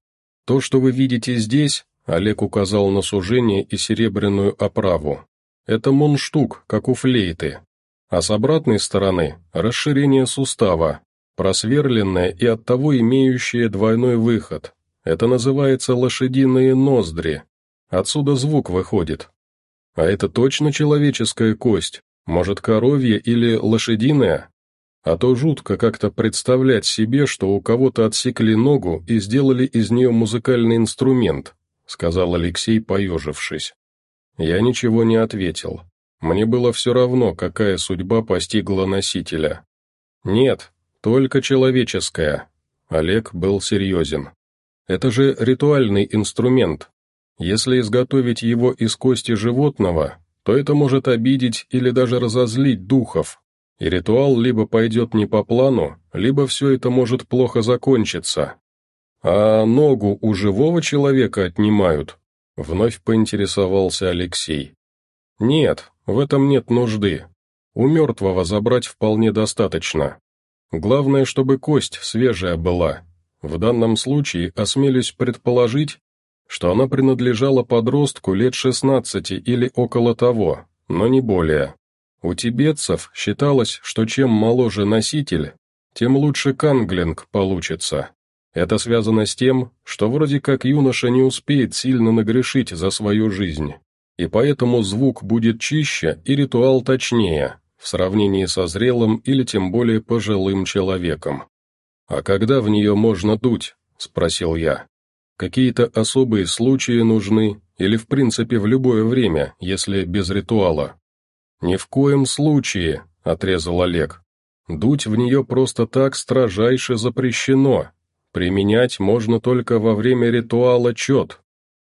S1: То, что вы видите здесь, — Олег указал на сужение и серебряную оправу, — это мунштук, как у флейты. А с обратной стороны — расширение сустава, просверленное и оттого имеющее двойной выход. Это называется лошадиные ноздри, Отсюда звук выходит. А это точно человеческая кость? Может, коровья или лошадиная? А то жутко как-то представлять себе, что у кого-то отсекли ногу и сделали из нее музыкальный инструмент, сказал Алексей, поежившись. Я ничего не ответил. Мне было все равно, какая судьба постигла носителя. Нет, только человеческая. Олег был серьезен. Это же ритуальный инструмент, если изготовить его из кости животного, то это может обидеть или даже разозлить духов, и ритуал либо пойдет не по плану, либо все это может плохо закончиться. А ногу у живого человека отнимают? Вновь поинтересовался Алексей. Нет, в этом нет нужды. У мертвого забрать вполне достаточно. Главное, чтобы кость свежая была. В данном случае осмелюсь предположить, что она принадлежала подростку лет 16 или около того, но не более. У тибетцев считалось, что чем моложе носитель, тем лучше канглинг получится. Это связано с тем, что вроде как юноша не успеет сильно нагрешить за свою жизнь, и поэтому звук будет чище и ритуал точнее, в сравнении со зрелым или тем более пожилым человеком. «А когда в нее можно дуть?» – спросил я. Какие-то особые случаи нужны, или в принципе в любое время, если без ритуала. «Ни в коем случае», — отрезал Олег. «Дуть в нее просто так строжайше запрещено. Применять можно только во время ритуала чет.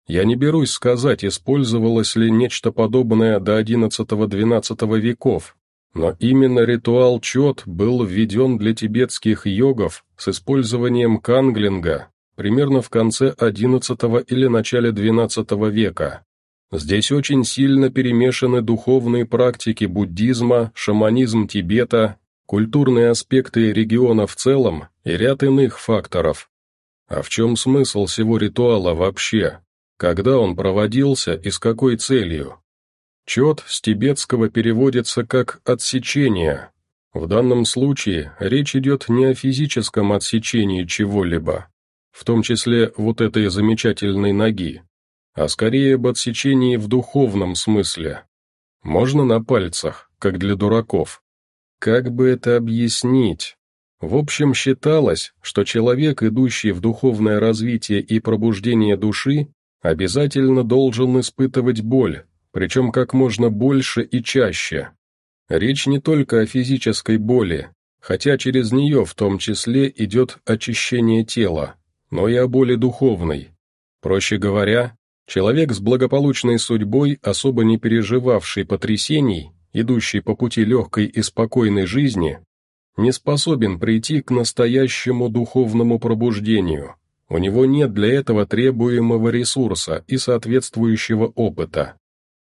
S1: Я не берусь сказать, использовалось ли нечто подобное до XI-XII веков, но именно ритуал чет был введен для тибетских йогов с использованием канглинга примерно в конце XI или начале XII века. Здесь очень сильно перемешаны духовные практики буддизма, шаманизм Тибета, культурные аспекты региона в целом и ряд иных факторов. А в чем смысл всего ритуала вообще? Когда он проводился и с какой целью? Чет с тибетского переводится как «отсечение». В данном случае речь идет не о физическом отсечении чего-либо, в том числе вот этой замечательной ноги, а скорее об отсечении в духовном смысле. Можно на пальцах, как для дураков. Как бы это объяснить? В общем, считалось, что человек, идущий в духовное развитие и пробуждение души, обязательно должен испытывать боль, причем как можно больше и чаще. Речь не только о физической боли, хотя через нее в том числе идет очищение тела, но и о боли духовной. Проще говоря, человек с благополучной судьбой, особо не переживавший потрясений, идущий по пути легкой и спокойной жизни, не способен прийти к настоящему духовному пробуждению. У него нет для этого требуемого ресурса и соответствующего опыта.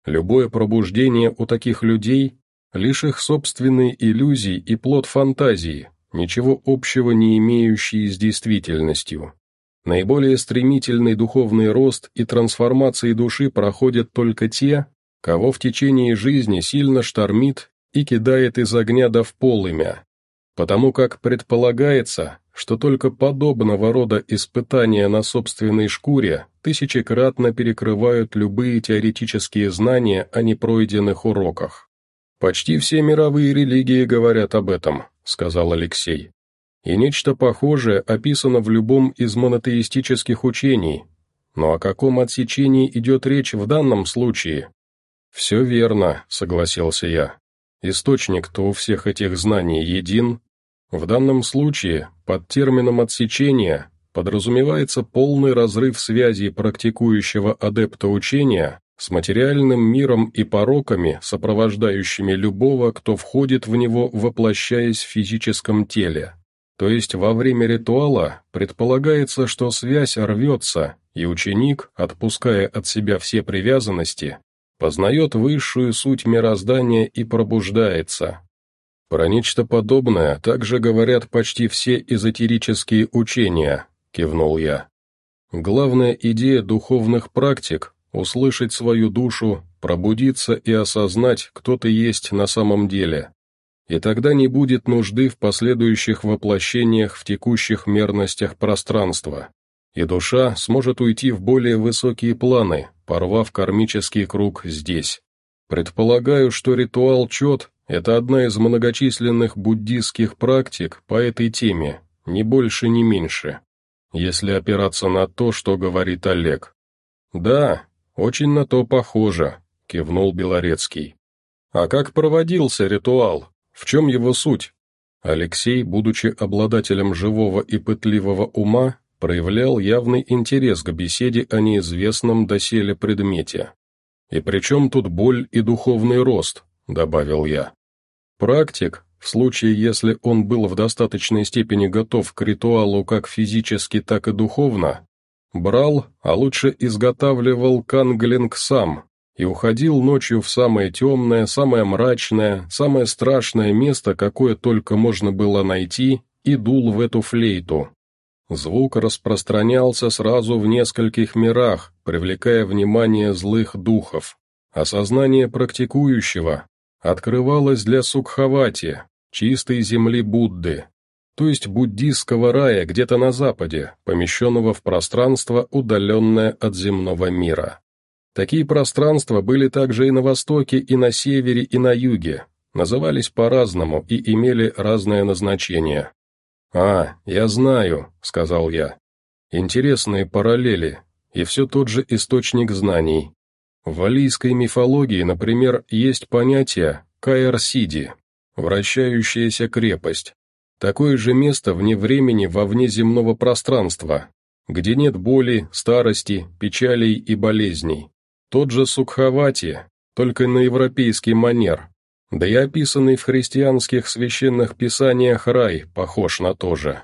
S1: Любое пробуждение у таких людей – лишь их собственные иллюзии и плод фантазии, ничего общего не имеющие с действительностью. Наиболее стремительный духовный рост и трансформации души проходят только те, кого в течение жизни сильно штормит и кидает из огня до в полымя. Потому как предполагается, что только подобного рода испытания на собственной шкуре тысячекратно перекрывают любые теоретические знания о непройденных уроках. «Почти все мировые религии говорят об этом», — сказал Алексей. «И нечто похожее описано в любом из монотеистических учений. Но о каком отсечении идет речь в данном случае?» «Все верно», — согласился я. «Источник-то у всех этих знаний един. В данном случае, под термином отсечения, подразумевается полный разрыв связи практикующего адепта учения с материальным миром и пороками, сопровождающими любого, кто входит в него, воплощаясь в физическом теле. То есть во время ритуала предполагается, что связь рвется, и ученик, отпуская от себя все привязанности, познает высшую суть мироздания и пробуждается. Про нечто подобное также говорят почти все эзотерические учения, кивнул я. Главная идея духовных практик – услышать свою душу, пробудиться и осознать, кто ты есть на самом деле. И тогда не будет нужды в последующих воплощениях в текущих мерностях пространства. И душа сможет уйти в более высокие планы, порвав кармический круг здесь. Предполагаю, что ритуал чет – это одна из многочисленных буддистских практик по этой теме, ни больше, ни меньше если опираться на то, что говорит Олег. «Да, очень на то похоже», — кивнул Белорецкий. «А как проводился ритуал? В чем его суть?» Алексей, будучи обладателем живого и пытливого ума, проявлял явный интерес к беседе о неизвестном доселе предмете. «И при чем тут боль и духовный рост?» — добавил я. Практик, в случае, если он был в достаточной степени готов к ритуалу как физически, так и духовно, брал, а лучше изготавливал канглинг сам и уходил ночью в самое темное, самое мрачное, самое страшное место, какое только можно было найти, и дул в эту флейту. Звук распространялся сразу в нескольких мирах, привлекая внимание злых духов. Осознание практикующего открывалось для Сукхавати, чистой земли Будды, то есть буддийского рая где-то на западе, помещенного в пространство, удаленное от земного мира. Такие пространства были также и на востоке, и на севере, и на юге, назывались по-разному и имели разное назначение. «А, я знаю», — сказал я. «Интересные параллели, и все тот же источник знаний. В валийской мифологии, например, есть понятие, Каэр-Сиди, вращающаяся крепость. Такое же место вне времени во вне земного пространства, где нет боли, старости, печалей и болезней. Тот же Сукхавати, только на европейский манер, да и описанный в христианских священных писаниях рай похож на то же.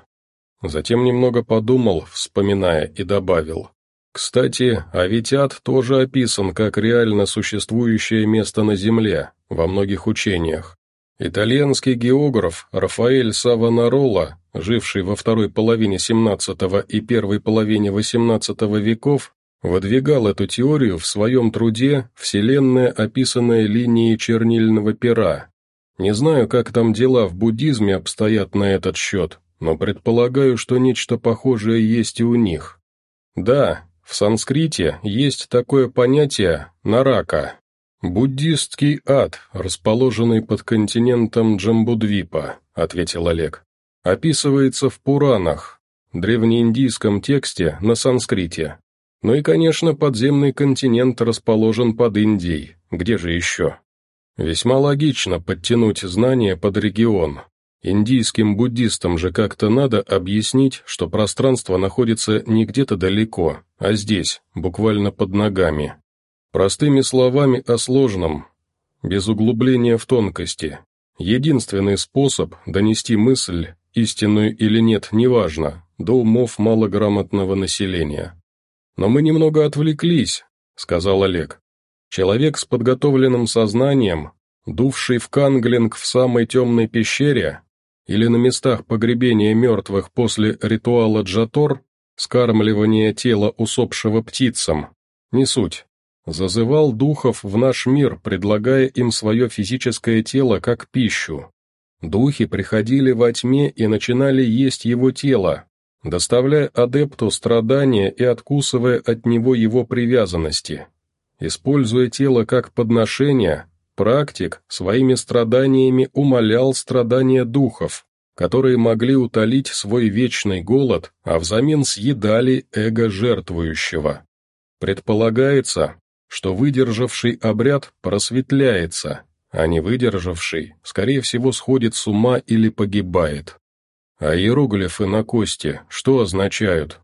S1: Затем немного подумал, вспоминая, и добавил. Кстати, а ведь ад тоже описан как реально существующее место на Земле, во многих учениях. Итальянский географ Рафаэль Савонарола, живший во второй половине XVII и первой половине XVIII веков, выдвигал эту теорию в своем труде «Вселенная, описанная линией чернильного пера». Не знаю, как там дела в буддизме обстоят на этот счет, но предполагаю, что нечто похожее есть и у них. Да, в санскрите есть такое понятие «нарака», «Буддистский ад, расположенный под континентом Джамбудвипа», — ответил Олег. «Описывается в Пуранах, древнеиндийском тексте на санскрите. Ну и, конечно, подземный континент расположен под Индией, где же еще? Весьма логично подтянуть знания под регион, Индийским буддистам же как-то надо объяснить, что пространство находится не где-то далеко, а здесь, буквально под ногами. Простыми словами о сложном, без углубления в тонкости. Единственный способ донести мысль, истинную или нет, неважно, до умов малограмотного населения. «Но мы немного отвлеклись», — сказал Олег. «Человек с подготовленным сознанием, дувший в канглинг в самой темной пещере, или на местах погребения мертвых после ритуала джатор, скармливания тела усопшего птицам, не суть, зазывал духов в наш мир, предлагая им свое физическое тело как пищу. Духи приходили во тьме и начинали есть его тело, доставляя адепту страдания и откусывая от него его привязанности. Используя тело как подношение, Практик своими страданиями умолял страдания духов, которые могли утолить свой вечный голод, а взамен съедали эго жертвующего. Предполагается, что выдержавший обряд просветляется, а не выдержавший, скорее всего, сходит с ума или погибает. А иероглифы на кости что означают?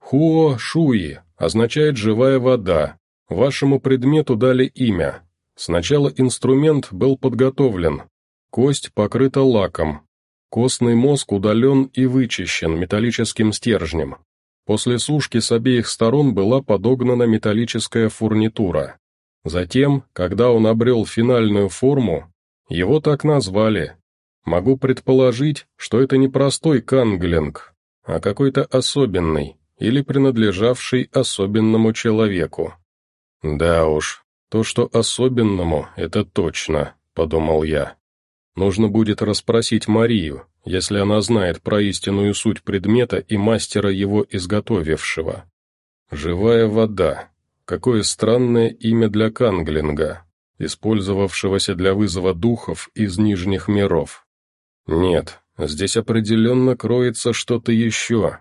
S1: Хуо-шуи означает «живая вода», вашему предмету дали имя, Сначала инструмент был подготовлен, кость покрыта лаком, костный мозг удален и вычищен металлическим стержнем. После сушки с обеих сторон была подогнана металлическая фурнитура. Затем, когда он обрел финальную форму, его так назвали. Могу предположить, что это не простой канглинг, а какой-то особенный или принадлежавший особенному человеку. Да уж, то, что особенному, это точно, подумал я. Нужно будет расспросить Марию, если она знает про истинную суть предмета и мастера его изготовившего. Живая вода. Какое странное имя для канглинга, использовавшегося для вызова духов из нижних миров. Нет, здесь определенно кроется что-то еще.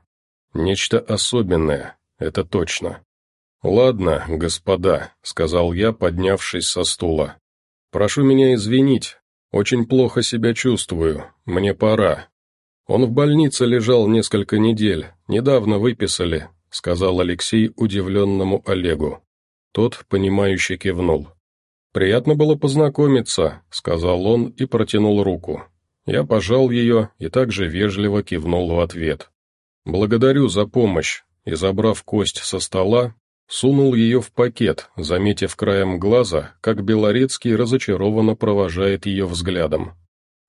S1: Нечто особенное, это точно. «Ладно, господа», — сказал я, поднявшись со стула. «Прошу меня извинить, очень плохо себя чувствую, мне пора. Он в больнице лежал несколько недель, недавно выписали», — сказал Алексей удивленному Олегу. Тот, понимающе кивнул. «Приятно было познакомиться», — сказал он и протянул руку. Я пожал ее и также вежливо кивнул в ответ. «Благодарю за помощь», и, забрав кость со стола, Сунул ее в пакет, заметив краем глаза, как Белорецкий разочарованно провожает ее взглядом.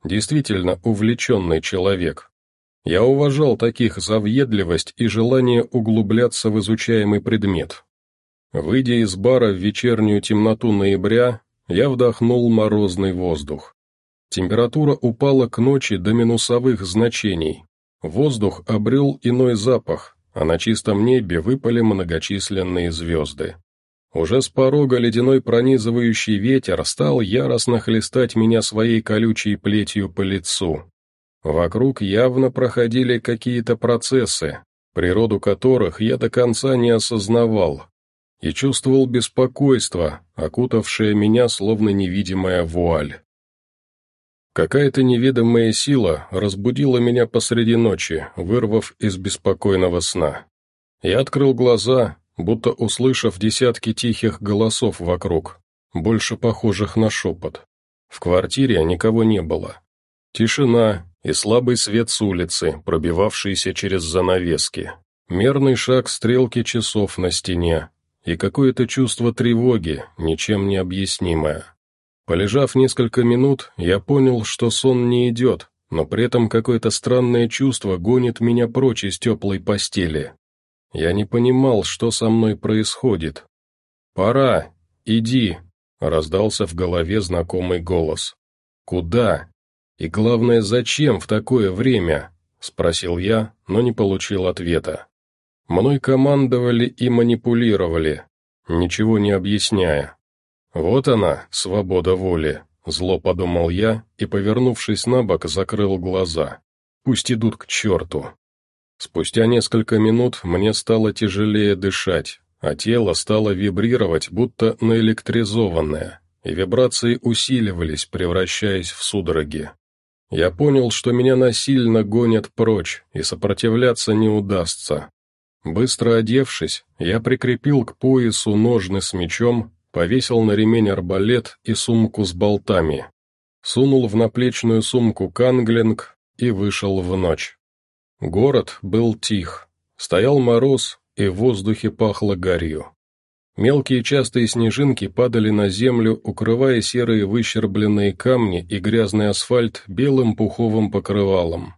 S1: Действительно увлеченный человек. Я уважал таких за въедливость и желание углубляться в изучаемый предмет. Выйдя из бара в вечернюю темноту ноября, я вдохнул морозный воздух. Температура упала к ночи до минусовых значений. Воздух обрел иной запах, а на чистом небе выпали многочисленные звезды. Уже с порога ледяной пронизывающий ветер стал яростно хлестать меня своей колючей плетью по лицу. Вокруг явно проходили какие-то процессы, природу которых я до конца не осознавал, и чувствовал беспокойство, окутавшее меня словно невидимая вуаль. Какая-то неведомая сила разбудила меня посреди ночи, вырвав из беспокойного сна. Я открыл глаза, будто услышав десятки тихих голосов вокруг, больше похожих на шепот. В квартире никого не было. Тишина и слабый свет с улицы, пробивавшийся через занавески. Мерный шаг стрелки часов на стене и какое-то чувство тревоги, ничем не объяснимое. Полежав несколько минут, я понял, что сон не идет, но при этом какое-то странное чувство гонит меня прочь из теплой постели. Я не понимал, что со мной происходит. «Пора, иди», — раздался в голове знакомый голос. «Куда? И главное, зачем в такое время?» — спросил я, но не получил ответа. Мной командовали и манипулировали, ничего не объясняя. «Вот она, свобода воли», — зло подумал я и, повернувшись на бок, закрыл глаза. «Пусть идут к черту». Спустя несколько минут мне стало тяжелее дышать, а тело стало вибрировать, будто наэлектризованное, и вибрации усиливались, превращаясь в судороги. Я понял, что меня насильно гонят прочь, и сопротивляться не удастся. Быстро одевшись, я прикрепил к поясу ножны с мечом повесил на ремень арбалет и сумку с болтами, сунул в наплечную сумку канглинг и вышел в ночь. Город был тих, стоял мороз, и в воздухе пахло гарью. Мелкие частые снежинки падали на землю, укрывая серые выщербленные камни и грязный асфальт белым пуховым покрывалом.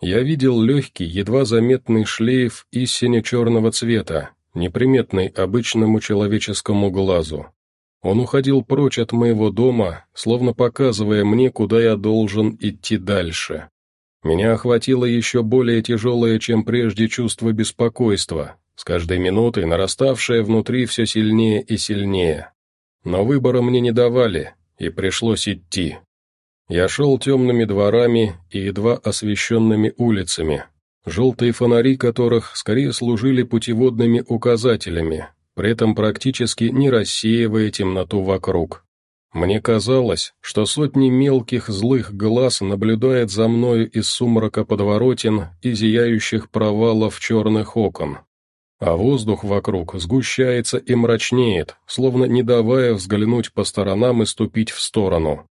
S1: Я видел легкий, едва заметный шлейф из сине-черного цвета, неприметный обычному человеческому глазу. Он уходил прочь от моего дома, словно показывая мне, куда я должен идти дальше. Меня охватило еще более тяжелое, чем прежде, чувство беспокойства, с каждой минутой нараставшее внутри все сильнее и сильнее. Но выбора мне не давали, и пришлось идти. Я шел темными дворами и едва освещенными улицами, желтые фонари которых скорее служили путеводными указателями, при этом практически не рассеивая темноту вокруг. Мне казалось, что сотни мелких злых глаз наблюдают за мною из сумрака подворотен и зияющих провалов черных окон. А воздух вокруг сгущается и мрачнеет, словно не давая взглянуть по сторонам и ступить в сторону.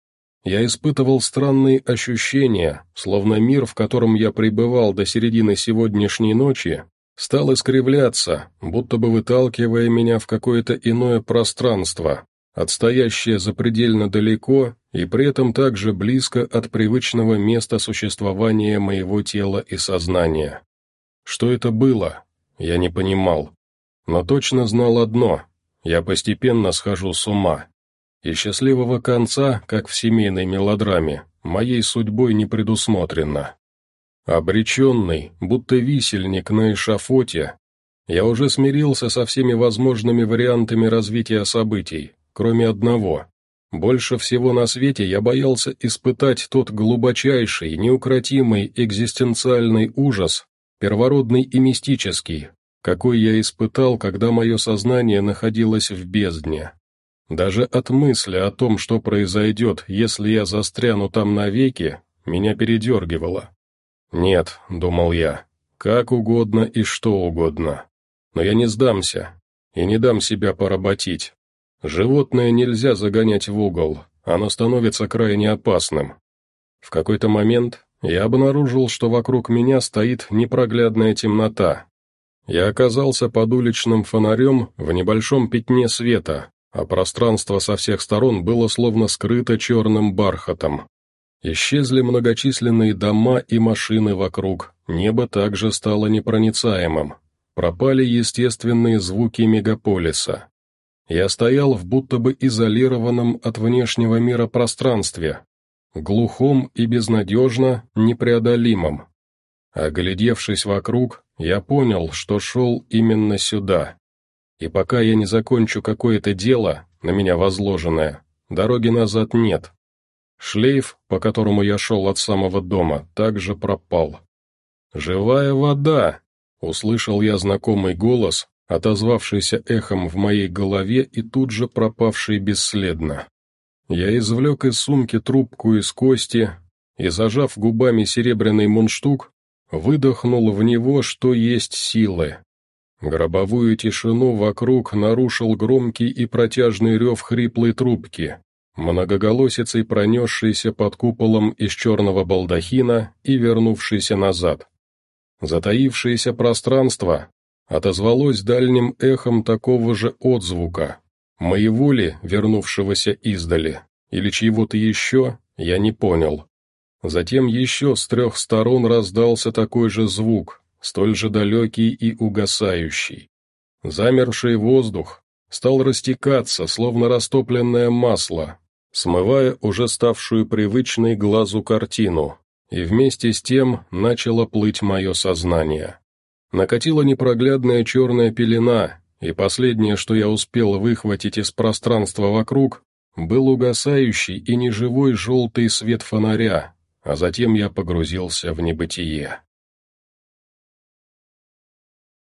S1: Я испытывал странные ощущения, словно мир, в котором я пребывал до середины сегодняшней ночи, стал искривляться, будто бы выталкивая меня в какое-то иное пространство, отстоящее запредельно далеко и при этом также близко от привычного места существования моего тела и сознания. Что это было? Я не понимал. Но точно знал одно — я постепенно схожу с ума и счастливого конца, как в семейной мелодраме, моей судьбой не предусмотрено. Обреченный, будто висельник на эшафоте, я уже смирился со всеми возможными вариантами развития событий, кроме одного. Больше всего на свете я боялся испытать тот глубочайший, неукротимый экзистенциальный ужас, первородный и мистический, какой я испытал, когда мое сознание находилось в бездне. Даже от мысли о том, что произойдет, если я застряну там навеки, меня передергивало. «Нет», — думал я, — «как угодно и что угодно. Но я не сдамся и не дам себя поработить. Животное нельзя загонять в угол, оно становится крайне опасным». В какой-то момент я обнаружил, что вокруг меня стоит непроглядная темнота. Я оказался под уличным фонарем в небольшом пятне света, а пространство со всех сторон было словно скрыто черным бархатом. Исчезли многочисленные дома и машины вокруг, небо также стало непроницаемым. Пропали естественные звуки мегаполиса. Я стоял в будто бы изолированном от внешнего мира пространстве, глухом и безнадежно непреодолимом. Оглядевшись вокруг, я понял, что шел именно сюда. И пока я не закончу какое-то дело, на меня возложенное, дороги назад нет. Шлейф, по которому я шел от самого дома, также пропал. «Живая вода!» — услышал я знакомый голос, отозвавшийся эхом в моей голове и тут же пропавший бесследно. Я извлек из сумки трубку из кости и, зажав губами серебряный мундштук, выдохнул в него, что есть силы. Гробовую тишину вокруг нарушил громкий и протяжный рев хриплой трубки, многоголосицей пронесшийся под куполом из черного балдахина и вернувшийся назад. Затаившееся пространство отозвалось дальним эхом такого же отзвука. Моего ли, вернувшегося издали, или чьего-то еще, я не понял. Затем еще с трех сторон раздался такой же звук, столь же далекий и угасающий. Замерший воздух стал растекаться, словно растопленное масло, смывая уже ставшую привычной глазу картину, и вместе с тем начало плыть мое сознание. Накатила непроглядная черная пелена, и последнее, что я успел выхватить из пространства вокруг, был угасающий и неживой желтый свет фонаря, а затем я погрузился в небытие.